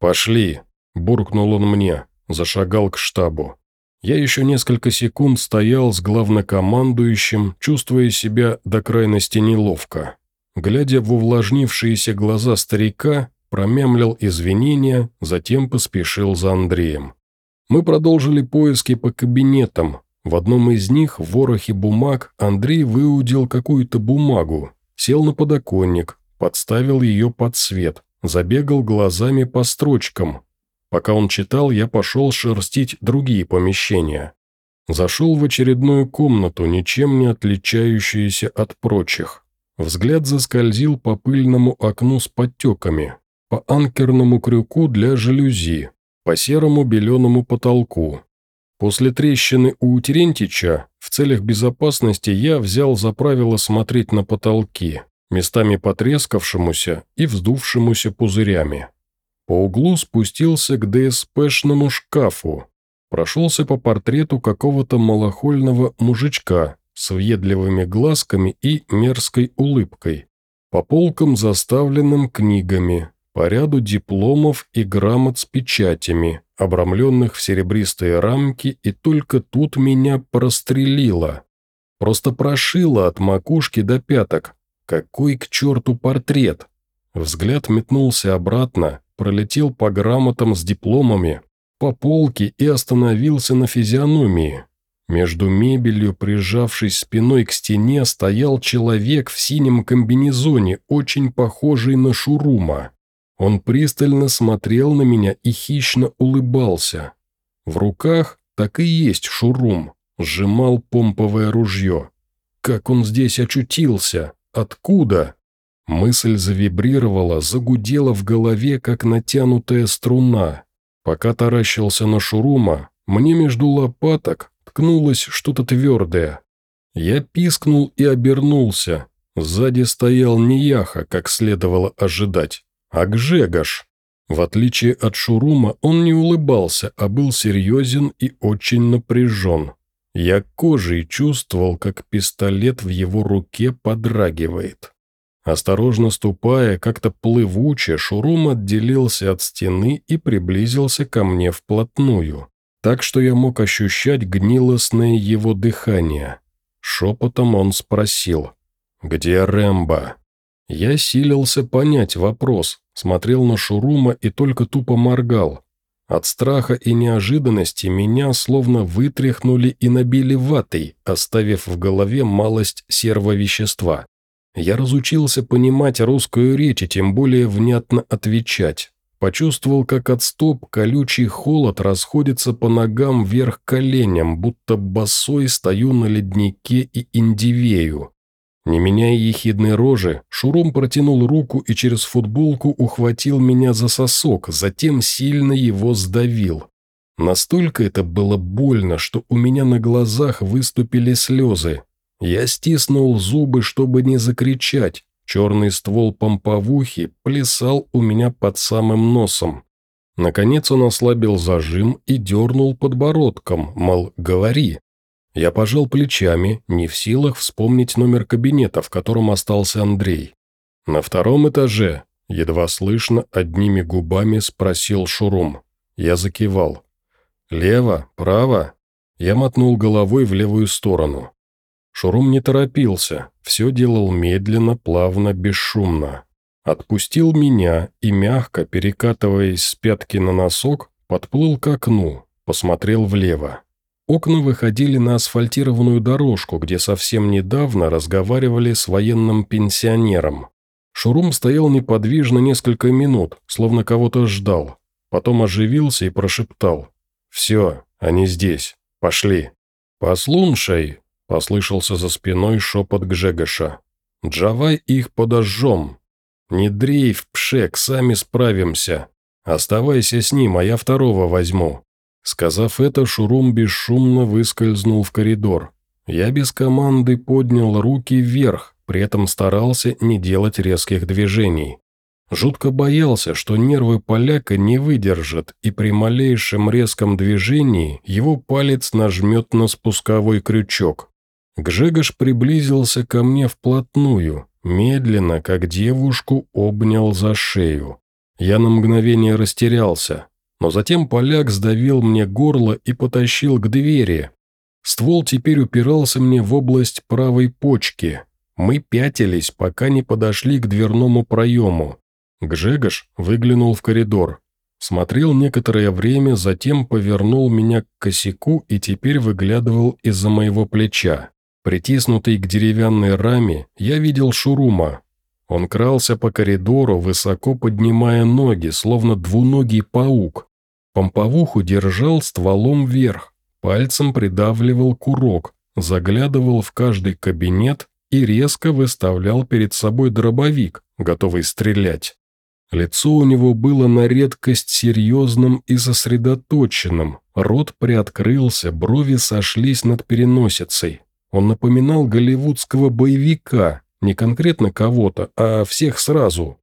«Пошли», – буркнул он мне, зашагал к штабу. Я еще несколько секунд стоял с главнокомандующим, чувствуя себя до крайности неловко. Глядя в увлажнившиеся глаза старика, промямлил извинения, затем поспешил за Андреем. Мы продолжили поиски по кабинетам. В одном из них, в ворохе бумаг, Андрей выудил какую-то бумагу, сел на подоконник, подставил ее под свет, забегал глазами по строчкам, Пока он читал, я пошел шерстить другие помещения. Зашел в очередную комнату, ничем не отличающуюся от прочих. Взгляд заскользил по пыльному окну с подтеками, по анкерному крюку для жалюзи, по серому беленому потолку. После трещины у Терентича в целях безопасности я взял за правило смотреть на потолки, местами потрескавшемуся и вздувшемуся пузырями. По углу спустился к ДСПшному шкафу, прошелся по портрету какого-то малохольного мужичка с въедливыми глазками и мерзкой улыбкой, по полкам, заставленным книгами, по ряду дипломов и грамот с печатями, обрамленных в серебристые рамки, и только тут меня прострелило. Просто прошило от макушки до пяток. Какой к черту портрет? Взгляд метнулся обратно, пролетел по грамотам с дипломами, по полке и остановился на физиономии. Между мебелью, прижавшись спиной к стене, стоял человек в синем комбинезоне, очень похожий на Шурума. Он пристально смотрел на меня и хищно улыбался. В руках так и есть Шурум, сжимал помповое ружье. Как он здесь очутился? Откуда? Мысль завибрировала, загудела в голове, как натянутая струна. Пока таращился на Шурума, мне между лопаток ткнулось что-то твердое. Я пискнул и обернулся. Сзади стоял не Яха, как следовало ожидать, а Гжегош. В отличие от Шурума, он не улыбался, а был серьезен и очень напряжен. Я кожей чувствовал, как пистолет в его руке подрагивает. Осторожно ступая, как-то плывуче, Шурум отделился от стены и приблизился ко мне вплотную, так что я мог ощущать гнилостное его дыхание. Шепотом он спросил, «Где Рэмбо?» Я силился понять вопрос, смотрел на Шурума и только тупо моргал. От страха и неожиданности меня словно вытряхнули и набили ватой, оставив в голове малость сервовещества. Я разучился понимать русскую речь и тем более внятно отвечать. Почувствовал, как от стоп колючий холод расходится по ногам вверх коленям, будто босой стою на леднике и индивею. Не меняя ехидной рожи, Шурум протянул руку и через футболку ухватил меня за сосок, затем сильно его сдавил. Настолько это было больно, что у меня на глазах выступили слезы, я стиснул зубы, чтобы не закричать. Черный ствол помповухи плясал у меня под самым носом. Наконец он ослабил зажим и дернул подбородком, мол, говори. Я пожал плечами, не в силах вспомнить номер кабинета, в котором остался Андрей. На втором этаже, едва слышно, одними губами спросил Шурум. Я закивал. «Лево? Право?» Я мотнул головой в левую сторону. Шурум не торопился, все делал медленно, плавно, бесшумно. Отпустил меня и, мягко перекатываясь с пятки на носок, подплыл к окну, посмотрел влево. Окна выходили на асфальтированную дорожку, где совсем недавно разговаривали с военным пенсионером. Шурум стоял неподвижно несколько минут, словно кого-то ждал. Потом оживился и прошептал. «Все, они здесь. Пошли». «Послушай», – послышался за спиной шепот Гжегоша. «Джавай их подожжем. Не дрейф, пшек, сами справимся. Оставайся с ним, а я второго возьму». Сказав это, Шурум бесшумно выскользнул в коридор. Я без команды поднял руки вверх, при этом старался не делать резких движений. Жутко боялся, что нервы поляка не выдержат, и при малейшем резком движении его палец нажмет на спусковой крючок. Гжегош приблизился ко мне вплотную, медленно, как девушку, обнял за шею. Я на мгновение растерялся, но затем поляк сдавил мне горло и потащил к двери. Ствол теперь упирался мне в область правой почки. Мы пятились, пока не подошли к дверному проему. Гжегош выглянул в коридор. Смотрел некоторое время, затем повернул меня к косяку и теперь выглядывал из-за моего плеча. Притиснутый к деревянной раме, я видел Шурума. Он крался по коридору, высоко поднимая ноги, словно двуногий паук. Помповуху держал стволом вверх, пальцем придавливал курок, заглядывал в каждый кабинет и резко выставлял перед собой дробовик, готовый стрелять. Лицо у него было на редкость серьезным и сосредоточенным, рот приоткрылся, брови сошлись над переносицей. Он напоминал голливудского боевика, не конкретно кого-то, а всех сразу.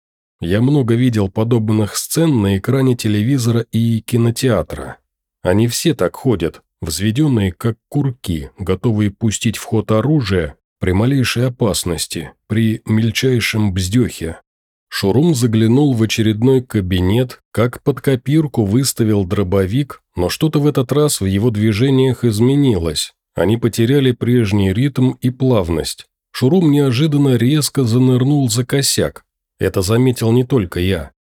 Я много видел подобных сцен на экране телевизора и кинотеатра. Они все так ходят, взведенные как курки, готовые пустить в ход оружие при малейшей опасности, при мельчайшем бздехе. Шурум заглянул в очередной кабинет, как под копирку выставил дробовик, но что-то в этот раз в его движениях изменилось. Они потеряли прежний ритм и плавность. Шурум неожиданно резко занырнул за косяк. Это заметил не только я.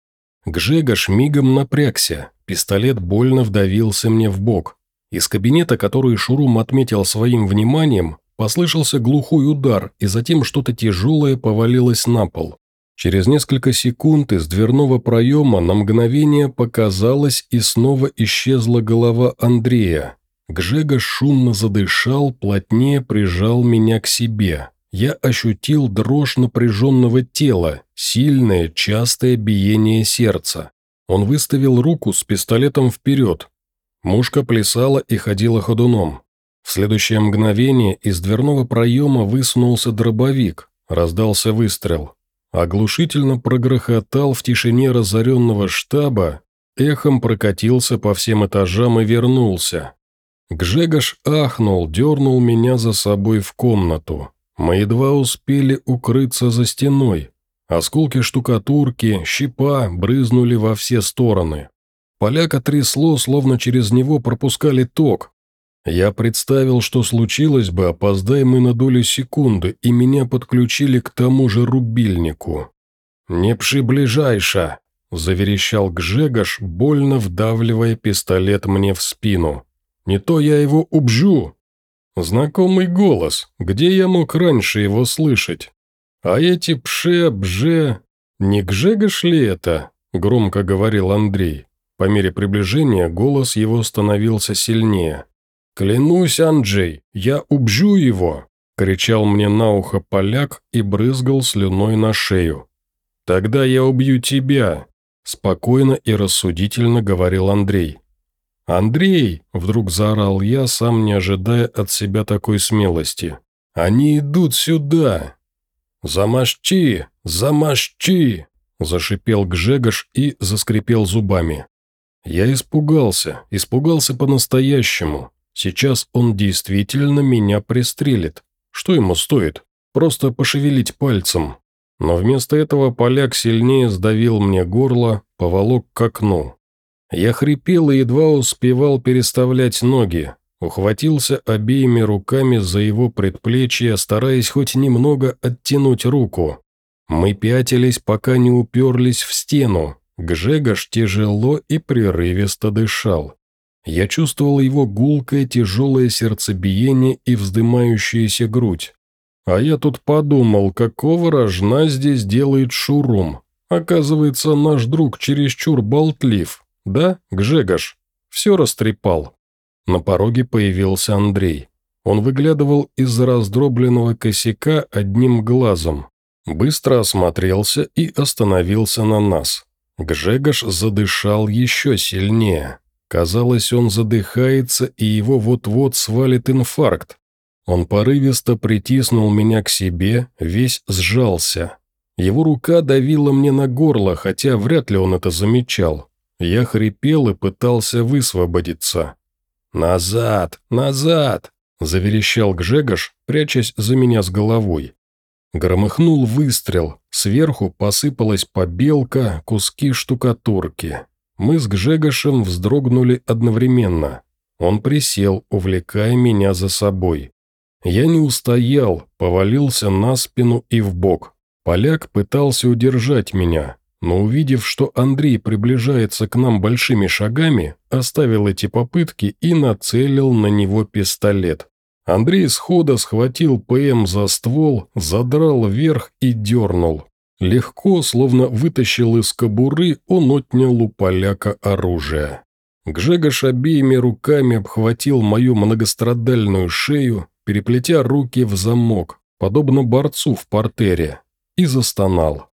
Гжегош мигом напрягся, пистолет больно вдавился мне в бок. Из кабинета, который Шурум отметил своим вниманием, послышался глухой удар, и затем что-то тяжелое повалилось на пол. Через несколько секунд из дверного проема на мгновение показалась и снова исчезла голова Андрея. Гжега шумно задышал, плотнее прижал меня к себе. Я ощутил дрожь напряженного тела, сильное, частое биение сердца. Он выставил руку с пистолетом вперед. Мушка плясала и ходила ходуном. В следующее мгновение из дверного проема высунулся дробовик, раздался выстрел оглушительно прогрохотал в тишине разоренного штаба, эхом прокатился по всем этажам и вернулся. Гжегош ахнул, дернул меня за собой в комнату. Мы едва успели укрыться за стеной. Осколки штукатурки, щепа брызнули во все стороны. Поляка трясло, словно через него пропускали ток, я представил, что случилось бы, опоздай мы на долю секунды, и меня подключили к тому же рубильнику. «Не пши ближайше!» – заверещал Гжегош, больно вдавливая пистолет мне в спину. «Не то я его убжу!» Знакомый голос, где я мог раньше его слышать? А эти пше-бже... Не Гжегош ли это? Громко говорил Андрей. По мере приближения голос его становился сильнее. «Клянусь, Анджей, я убью его!» – кричал мне на ухо поляк и брызгал слюной на шею. «Тогда я убью тебя!» – спокойно и рассудительно говорил Андрей. «Андрей!» – вдруг заорал я, сам не ожидая от себя такой смелости. «Они идут сюда!» «Замашчи! Замашчи!» – зашипел Гжегош и заскрипел зубами. Я испугался, испугался по-настоящему. Сейчас он действительно меня пристрелит. Что ему стоит? Просто пошевелить пальцем. Но вместо этого поляк сильнее сдавил мне горло, поволок к окну. Я хрипел и едва успевал переставлять ноги. Ухватился обеими руками за его предплечье, стараясь хоть немного оттянуть руку. Мы пятились, пока не уперлись в стену. Гжегош тяжело и прерывисто дышал. Я чувствовал его гулкое тяжелое сердцебиение и вздымающаяся грудь. А я тут подумал, какого рожна здесь делает Шурум. Оказывается, наш друг чересчур болтлив. Да, Гжегош? Все растрепал. На пороге появился Андрей. Он выглядывал из-за раздробленного косяка одним глазом. Быстро осмотрелся и остановился на нас. Гжегош задышал еще сильнее. Казалось, он задыхается, и его вот-вот свалит инфаркт. Он порывисто притиснул меня к себе, весь сжался. Его рука давила мне на горло, хотя вряд ли он это замечал. Я хрипел и пытался высвободиться. «Назад! Назад!» – заверещал Гжегош, прячась за меня с головой. Громыхнул выстрел, сверху посыпалась побелка, куски штукатурки. Мы с Гжегошем вздрогнули одновременно. Он присел, увлекая меня за собой. Я не устоял, повалился на спину и в бок. Поляк пытался удержать меня, но увидев, что Андрей приближается к нам большими шагами, оставил эти попытки и нацелил на него пистолет. Андрей схода схватил ПМ за ствол, задрал вверх и дернул. Легко, словно вытащил из кобуры, он отнял у поляка оружие. Гжегош обеими руками обхватил мою многострадальную шею, переплетя руки в замок, подобно борцу в портере, и застонал.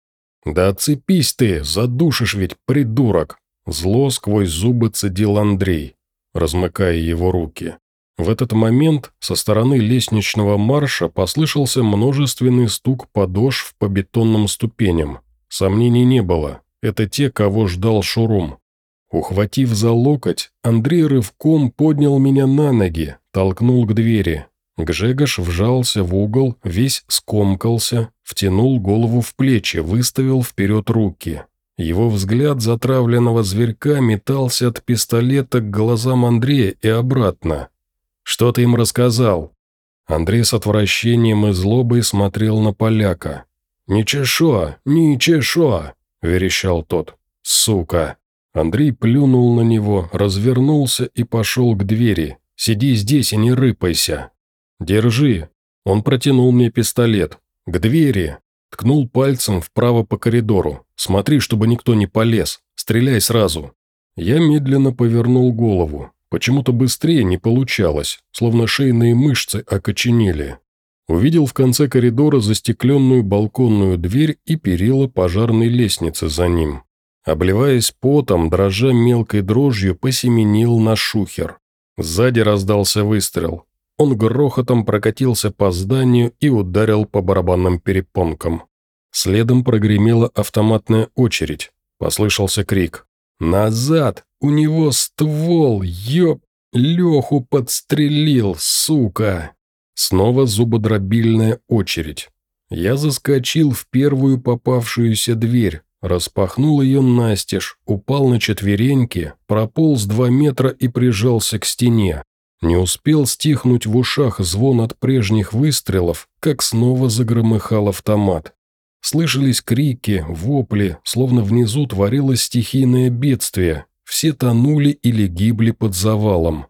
«Да отцепись ты, задушишь ведь, придурок!» Зло сквозь зубы цедил Андрей, размыкая его руки. В этот момент со стороны лестничного марша послышался множественный стук подошв по бетонным ступеням. Сомнений не было, это те, кого ждал Шурум. Ухватив за локоть, Андрей рывком поднял меня на ноги, толкнул к двери, Гжегош вжался в угол, весь скомкался, втянул голову в плечи, выставил вперед руки. Его взгляд затравленного зверька метался от пистолета к глазам Андрея и обратно. «Что ты им рассказал?» Андрей с отвращением и злобой смотрел на поляка. «Ничешо, ничешо!» – верещал тот. «Сука!» Андрей плюнул на него, развернулся и пошел к двери. «Сиди здесь и не рыпайся!» «Держи». Он протянул мне пистолет. «К двери». Ткнул пальцем вправо по коридору. «Смотри, чтобы никто не полез. Стреляй сразу». Я медленно повернул голову. Почему-то быстрее не получалось, словно шейные мышцы окоченели. Увидел в конце коридора застекленную балконную дверь и перила пожарной лестницы за ним. Обливаясь потом, дрожа мелкой дрожью, посеменил на шухер. Сзади раздался выстрел. Он грохотом прокатился по зданию и ударил по барабанным перепонкам. Следом прогремела автоматная очередь. Послышался крик. «Назад! У него ствол! Ёп! Леху подстрелил, сука!» Снова зубодробильная очередь. Я заскочил в первую попавшуюся дверь, распахнул ее настежь, упал на четвереньки, прополз два метра и прижался к стене. Не успел стихнуть в ушах звон от прежних выстрелов, как снова загромыхал автомат. Слышались крики, вопли, словно внизу творилось стихийное бедствие. Все тонули или гибли под завалом.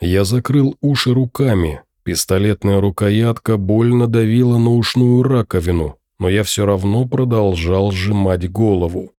Я закрыл уши руками. Пистолетная рукоятка больно давила на ушную раковину, но я все равно продолжал сжимать голову.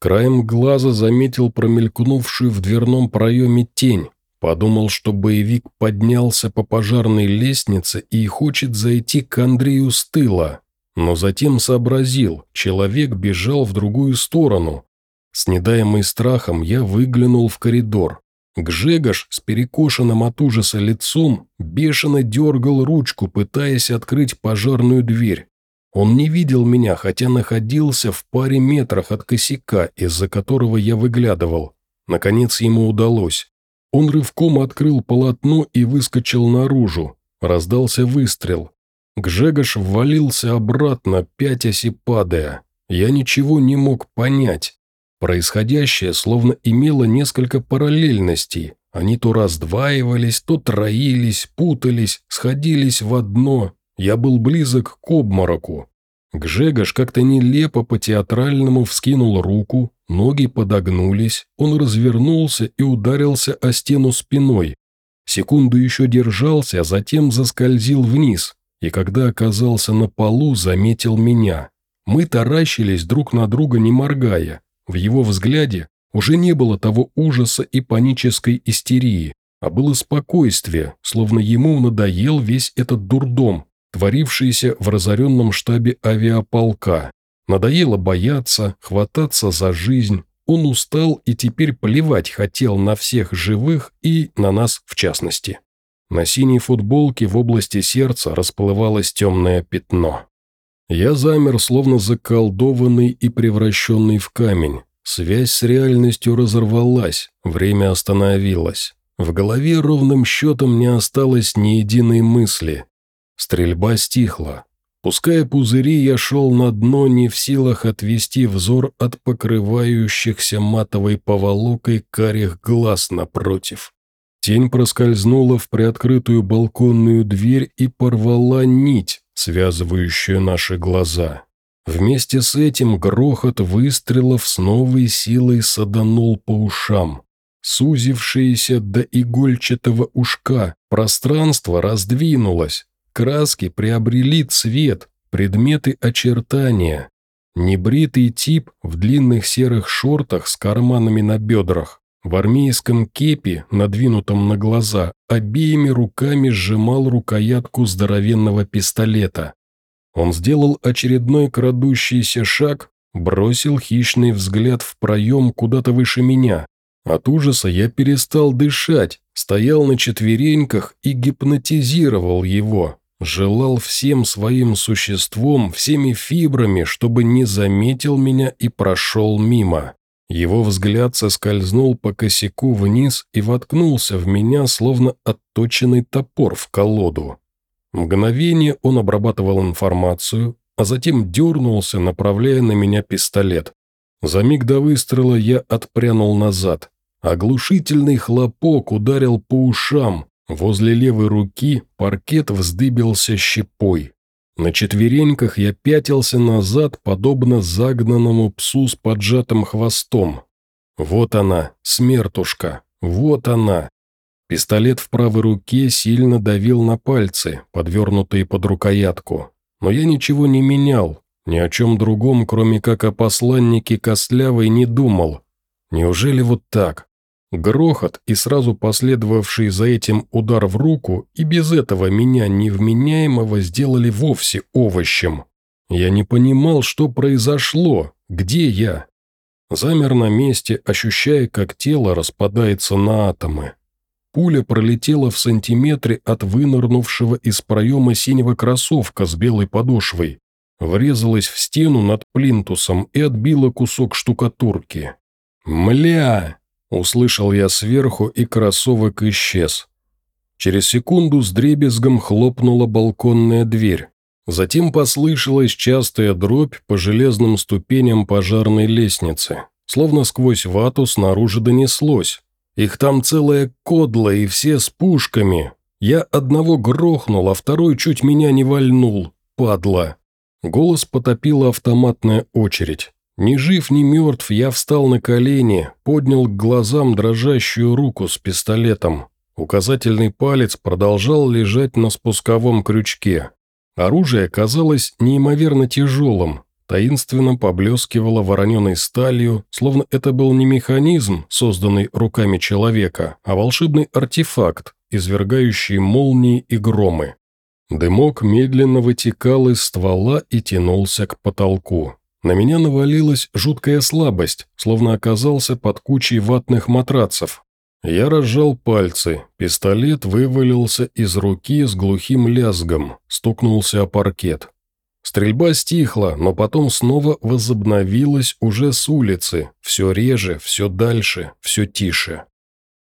Краем глаза заметил промелькнувшую в дверном проеме тень, Подумал, что боевик поднялся по пожарной лестнице и хочет зайти к Андрею с тыла, но затем сообразил, человек бежал в другую сторону. С недаемой страхом я выглянул в коридор. Гжегош с перекошенным от ужаса лицом бешено дергал ручку, пытаясь открыть пожарную дверь. Он не видел меня, хотя находился в паре метрах от косяка, из-за которого я выглядывал. Наконец ему удалось. Он рывком открыл полотно и выскочил наружу. Раздался выстрел. Гжегош ввалился обратно, пятясь и падая. Я ничего не мог понять. Происходящее словно имело несколько параллельностей. Они то раздваивались, то троились, путались, сходились в одно. Я был близок к обмороку. Гжегош как-то нелепо по-театральному вскинул руку, Ноги подогнулись, он развернулся и ударился о стену спиной. Секунду еще держался, а затем заскользил вниз, и когда оказался на полу, заметил меня. Мы таращились друг на друга, не моргая. В его взгляде уже не было того ужаса и панической истерии, а было спокойствие, словно ему надоел весь этот дурдом, творившийся в разоренном штабе авиаполка. Надоело бояться, хвататься за жизнь. Он устал и теперь плевать хотел на всех живых и на нас в частности. На синей футболке в области сердца расплывалось темное пятно. Я замер, словно заколдованный и превращенный в камень. Связь с реальностью разорвалась, время остановилось. В голове ровным счетом не осталось ни единой мысли. Стрельба стихла. Пуская пузыри, я шел на дно, не в силах отвести взор от покрывающихся матовой поволокой карих глаз напротив. Тень проскользнула в приоткрытую балконную дверь и порвала нить, связывающую наши глаза. Вместе с этим грохот выстрелов с новой силой саданул по ушам. Сузившееся до игольчатого ушка пространство раздвинулось, краски приобрели цвет, предметы очертания. Небритый тип в длинных серых шортах с карманами на бедрах в армейском кепе, надвинутом на глаза, обеими руками сжимал рукоятку здоровенного пистолета. Он сделал очередной крадущийся шаг, бросил хищный взгляд в проем куда-то выше меня. От ужаса я перестал дышать, стоял на четвереньках и гипнотизировал его, желал всем своим существом, всеми фибрами, чтобы не заметил меня и прошел мимо. Его взгляд соскользнул по косяку вниз и воткнулся в меня, словно отточенный топор в колоду. Мгновение он обрабатывал информацию, а затем дернулся, направляя на меня пистолет. За миг до выстрела я отпрянул назад. Оглушительный хлопок ударил по ушам. Возле левой руки паркет вздыбился щепой. На четвереньках я пятился назад, подобно загнанному псу с поджатым хвостом. Вот она, смертушка, вот она. Пистолет в правой руке сильно давил на пальцы, подвернутые под рукоятку. Но я ничего не менял, ни о чем другом, кроме как о посланнике Костлявой, не думал. Неужели вот так? Грохот и сразу последовавший за этим удар в руку и без этого меня невменяемого сделали вовсе овощем. Я не понимал, что произошло, где я. Замер на месте, ощущая, как тело распадается на атомы. Пуля пролетела в сантиметре от вынырнувшего из проема синего кроссовка с белой подошвой, врезалась в стену над плинтусом и отбила кусок штукатурки. «Мля!» Услышал я сверху, и кроссовок исчез. Через секунду с дребезгом хлопнула балконная дверь. Затем послышалась частая дробь по железным ступеням пожарной лестницы. Словно сквозь вату снаружи донеслось. Их там целая кодла, и все с пушками. Я одного грохнул, а второй чуть меня не вальнул. Падла. Голос потопила автоматная очередь. Ни жив, ни мертв, я встал на колени, поднял к глазам дрожащую руку с пистолетом. Указательный палец продолжал лежать на спусковом крючке. Оружие казалось неимоверно тяжелым, таинственно поблескивало вороненой сталью, словно это был не механизм, созданный руками человека, а волшебный артефакт, извергающий молнии и громы. Дымок медленно вытекал из ствола и тянулся к потолку. На меня навалилась жуткая слабость, словно оказался под кучей ватных матрацев. Я разжал пальцы, пистолет вывалился из руки с глухим лязгом, стукнулся о паркет. Стрельба стихла, но потом снова возобновилась уже с улицы, все реже, все дальше, все тише.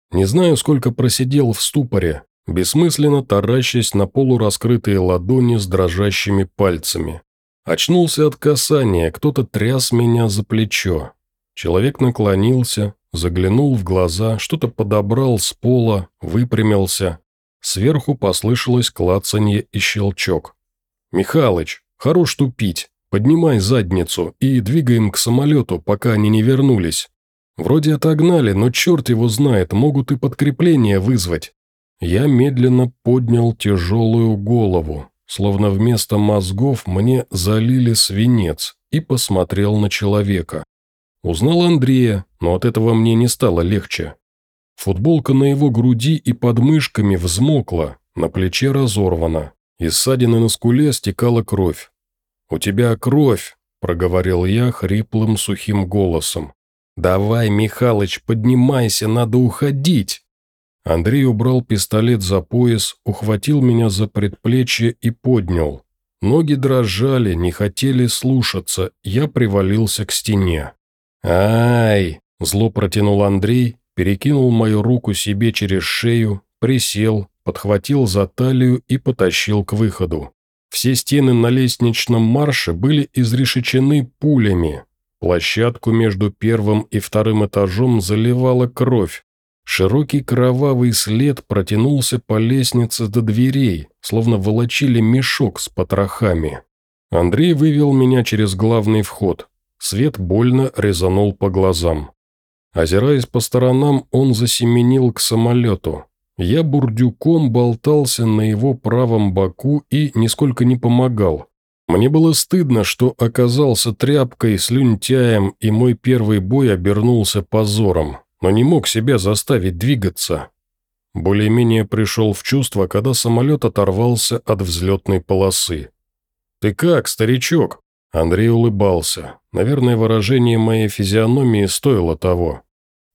Не знаю, сколько просидел в ступоре, бессмысленно таращась на полураскрытые ладони с дрожащими пальцами. Очнулся от касания, кто-то тряс меня за плечо. Человек наклонился, заглянул в глаза, что-то подобрал с пола, выпрямился. Сверху послышалось клацанье и щелчок. «Михалыч, хорош тупить, Поднимай задницу и двигаем к самолету, пока они не вернулись. Вроде отогнали, но черт его знает, могут и подкрепление вызвать. Я медленно поднял тяжелую голову, словно вместо мозгов мне залили свинец, и посмотрел на человека. Узнал Андрея, но от этого мне не стало легче. Футболка на его груди и подмышками взмокла, на плече разорвана. Из ссадины на скуле стекала кровь. «У тебя кровь», – проговорил я хриплым сухим голосом. «Давай, Михалыч, поднимайся, надо уходить!» Андрей убрал пистолет за пояс, ухватил меня за предплечье и поднял. Ноги дрожали, не хотели слушаться, я привалился к стене. «Ай!» – зло протянул Андрей, перекинул мою руку себе через шею, присел, подхватил за талию и потащил к выходу. Все стены на лестничном марше были изрешечены пулями. Площадку между первым и вторым этажом заливала кровь, Широкий кровавый след протянулся по лестнице до дверей, словно волочили мешок с потрохами. Андрей вывел меня через главный вход. Свет больно резанул по глазам. Озираясь по сторонам, он засеменил к самолету. Я бурдюком болтался на его правом боку и нисколько не помогал. Мне было стыдно, что оказался тряпкой, слюнтяем, и мой первый бой обернулся позором но не мог себя заставить двигаться. Более-менее пришел в чувство, когда самолет оторвался от взлетной полосы. «Ты как, старичок?» Андрей улыбался. Наверное, выражение моей физиономии стоило того.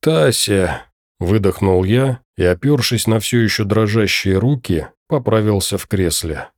«Тася!» – выдохнул я и, опершись на все еще дрожащие руки, поправился в кресле.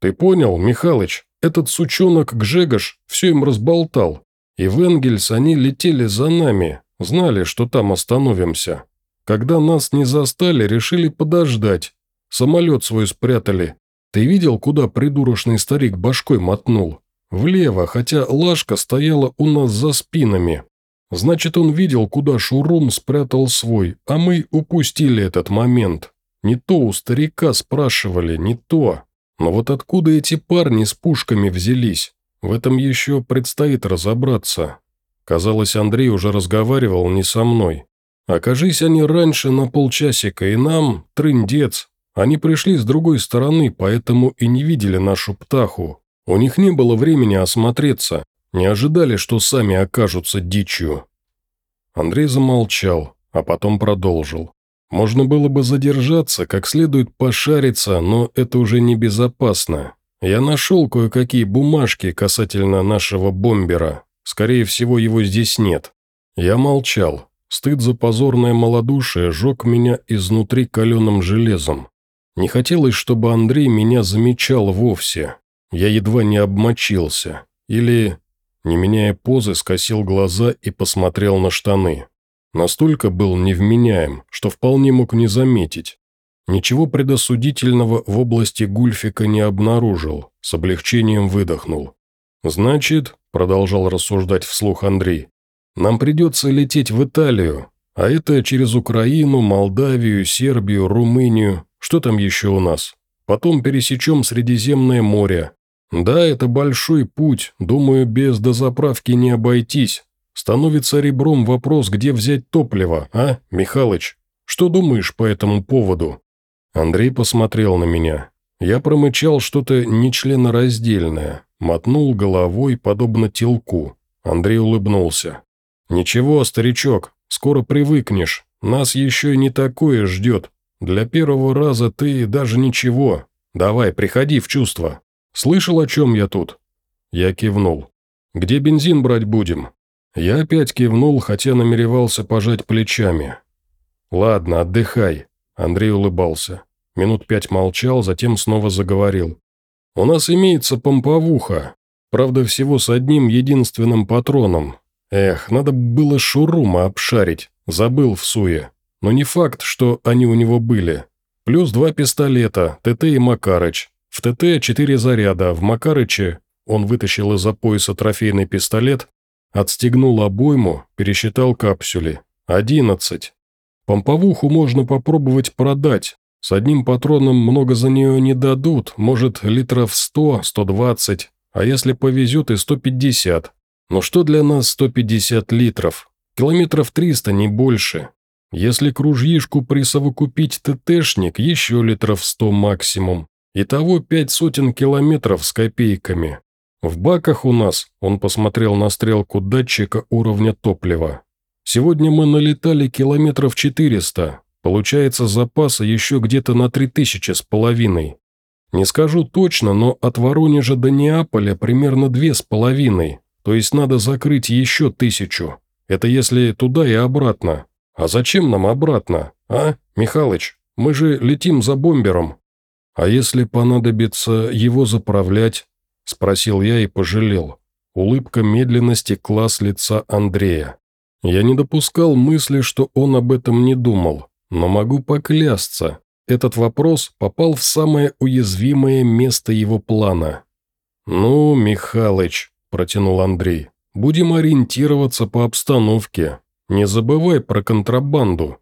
«Ты понял, Михалыч, этот сучонок Гжегош все им разболтал, и в Энгельс они летели за нами, Знали, что там остановимся. Когда нас не застали, решили подождать. Самолет свой спрятали. Ты видел, куда придурочный старик башкой мотнул? Влево, хотя Лашка стояла у нас за спинами. Значит, он видел, куда Шурум спрятал свой, а мы упустили этот момент. Не то у старика спрашивали, не то. Но вот откуда эти парни с пушками взялись? В этом еще предстоит разобраться. Казалось, Андрей уже разговаривал не со мной. Окажись они раньше на полчасика, и нам, трындец. Они пришли с другой стороны, поэтому и не видели нашу птаху. У них не было времени осмотреться, не ожидали, что сами окажутся дичью. Андрей замолчал, а потом продолжил. Можно было бы задержаться, как следует пошариться, но это уже небезопасно. Я нашел кое-какие бумажки касательно нашего бомбера, Скорее всего, его здесь нет. Я молчал. Стыд за позорное малодушие жег меня изнутри каленым железом. Не хотелось, чтобы Андрей меня замечал вовсе. Я едва не обмочился. Или, не меняя позы, скосил глаза и посмотрел на штаны. Настолько был невменяем, что вполне мог не заметить. Ничего предосудительного в области Гульфика не обнаружил, с облегчением выдохнул. «Значит, – продолжал рассуждать вслух Андрей, – нам придется лететь в Италию, а это через Украину, Молдавию, Сербию, Румынию, что там еще у нас? Потом пересечем Средиземное море. Да, это большой путь, думаю, без дозаправки не обойтись. Становится ребром вопрос, где взять топливо, а, Михалыч? Что думаешь по этому поводу?» Андрей посмотрел на меня. Я промычал что-то нечленораздельное, мотнул головой, подобно телку. Андрей улыбнулся. «Ничего, старичок, скоро привыкнешь. Нас еще и не такое ждет. Для первого раза ты даже ничего. Давай, приходи в чувство. Слышал, о чем я тут?» Я кивнул. «Где бензин брать будем?» Я опять кивнул, хотя намеревался пожать плечами. «Ладно, отдыхай», – Андрей улыбался. Минут пять молчал, затем снова заговорил. «У нас имеется помповуха. Правда, всего с одним единственным патроном. Эх, надо было шурума обшарить. Забыл в суе. Но не факт, что они у него были. Плюс два пистолета, ТТ и Макарыч. В ТТ четыре заряда, в Макарыче он вытащил из-за пояса трофейный пистолет, отстегнул обойму, пересчитал капсюли. Одиннадцать. Помповуху можно попробовать продать, с одним патроном много за нее не дадут, может, литров сто, сто двадцать, а если повезет и 150. Но что для нас 150 литров? Километров 300, не больше. Если кружьишку присовокупить ТТшник, еще литров 100 максимум. Итого пять сотен километров с копейками. В баках у нас, он посмотрел на стрелку датчика уровня топлива. Сегодня мы налетали километров 400. Получается запаса еще где-то на 3000 с половиной. Не скажу точно, но от Воронежа до Неаполя примерно две с половиной. То есть надо закрыть еще тысячу. Это если туда и обратно. А зачем нам обратно, а, Михалыч? Мы же летим за бомбером. А если понадобится его заправлять? Спросил я и пожалел. Улыбка медленно стекла с лица Андрея. Я не допускал мысли, что он об этом не думал, но могу поклясться. Этот вопрос попал в самое уязвимое место его плана. «Ну, Михалыч», – протянул Андрей, – «будем ориентироваться по обстановке. Не забывай про контрабанду.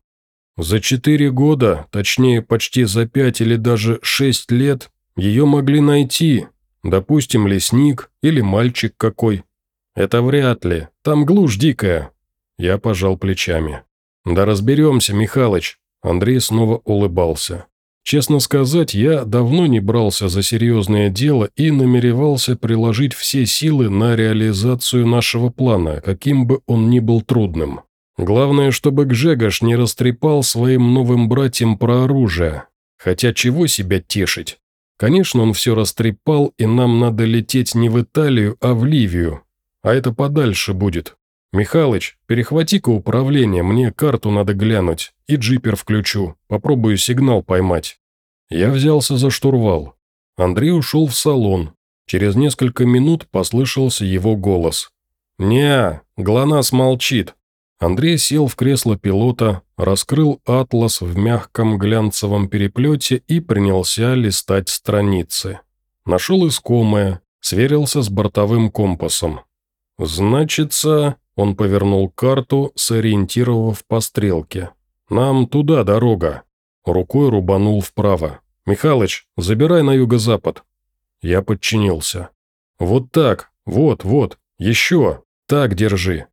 За четыре года, точнее почти за пять или даже шесть лет, ее могли найти, допустим, лесник или мальчик какой. Это вряд ли, там глушь дикая». Я пожал плечами. «Да разберемся, Михалыч». Андрей снова улыбался. Честно сказать, я давно не брался за серьезное дело и намеревался приложить все силы на реализацию нашего плана, каким бы он ни был трудным. Главное, чтобы Гжегош не растрепал своим новым братьям про оружие. Хотя чего себя тешить? Конечно, он все растрепал, и нам надо лететь не в Италию, а в Ливию. А это подальше будет. Михалыч, перехвати-ка управление, мне карту надо глянуть. И джипер включу, попробую сигнал поймать. Я взялся за штурвал. Андрей ушел в салон. Через несколько минут послышался его голос. «Не, ГЛОНАСС молчит. Андрей сел в кресло пилота, раскрыл атлас в мягком глянцевом переплете и принялся листать страницы. Нашел искомое, сверился с бортовым компасом. «Значится...» – он повернул карту, сориентировав по стрелке. «Нам туда дорога». Рукой рубанул вправо. «Михалыч, забирай на юго-запад». Я подчинился. «Вот так, вот, вот, еще, так держи».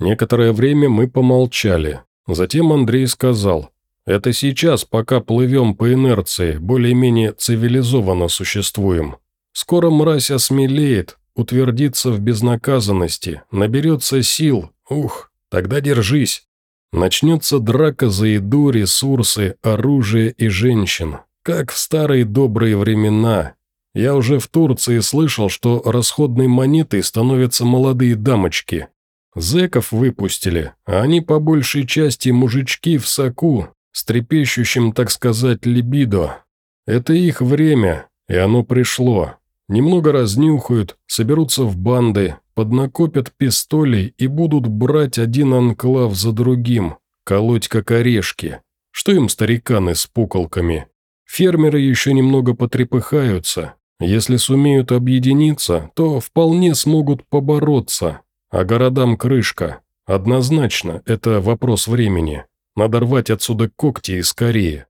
Некоторое время мы помолчали. Затем Андрей сказал, «Это сейчас, пока плывем по инерции, более-менее цивилизованно существуем. Скоро мразь осмелеет, утвердится в безнаказанности, наберется сил, ух, тогда держись. Начнется драка за еду, ресурсы, оружие и женщин, как в старые добрые времена. Я уже в Турции слышал, что расходной монетой становятся молодые дамочки, Зеков выпустили, а они по большей части мужички в соку, с трепещущим, так сказать, либидо. Это их время, и оно пришло. Немного разнюхают, соберутся в банды, поднакопят пистолей и будут брать один анклав за другим, колоть как орешки. Что им стариканы с пуколками? Фермеры еще немного потрепыхаются. Если сумеют объединиться, то вполне смогут побороться, а городам крышка. Однозначно, это вопрос времени. Надо рвать отсюда когти и скорее.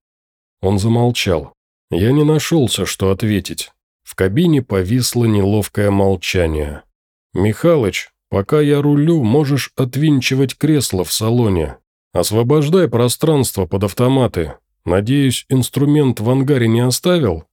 Он замолчал. Я не нашелся, что ответить. В кабине повисло неловкое молчание. «Михалыч, пока я рулю, можешь отвинчивать кресло в салоне. Освобождай пространство под автоматы. Надеюсь, инструмент в ангаре не оставил?»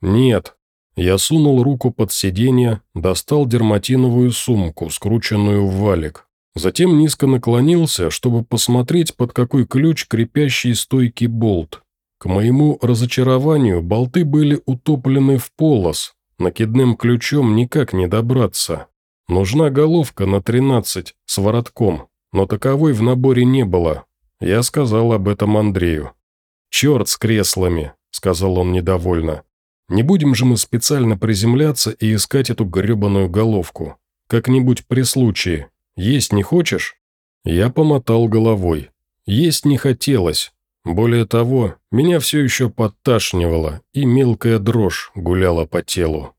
«Нет», я сунул руку под сиденье, достал дерматиновую сумку, скрученную в валик. Затем низко наклонился, чтобы посмотреть, под какой ключ крепящий стойкий болт. К моему разочарованию, болты были утоплены в полос, накидным ключом никак не добраться. Нужна головка на 13 с воротком, но таковой в наборе не было. Я сказал об этом Андрею. «Черт с креслами», — сказал он недовольно. Не будем же мы специально приземляться и искать эту гребаную головку. Как-нибудь при случае. Есть не хочешь?» Я помотал головой. Есть не хотелось. Более того, меня все еще подташнивало, и мелкая дрожь гуляла по телу.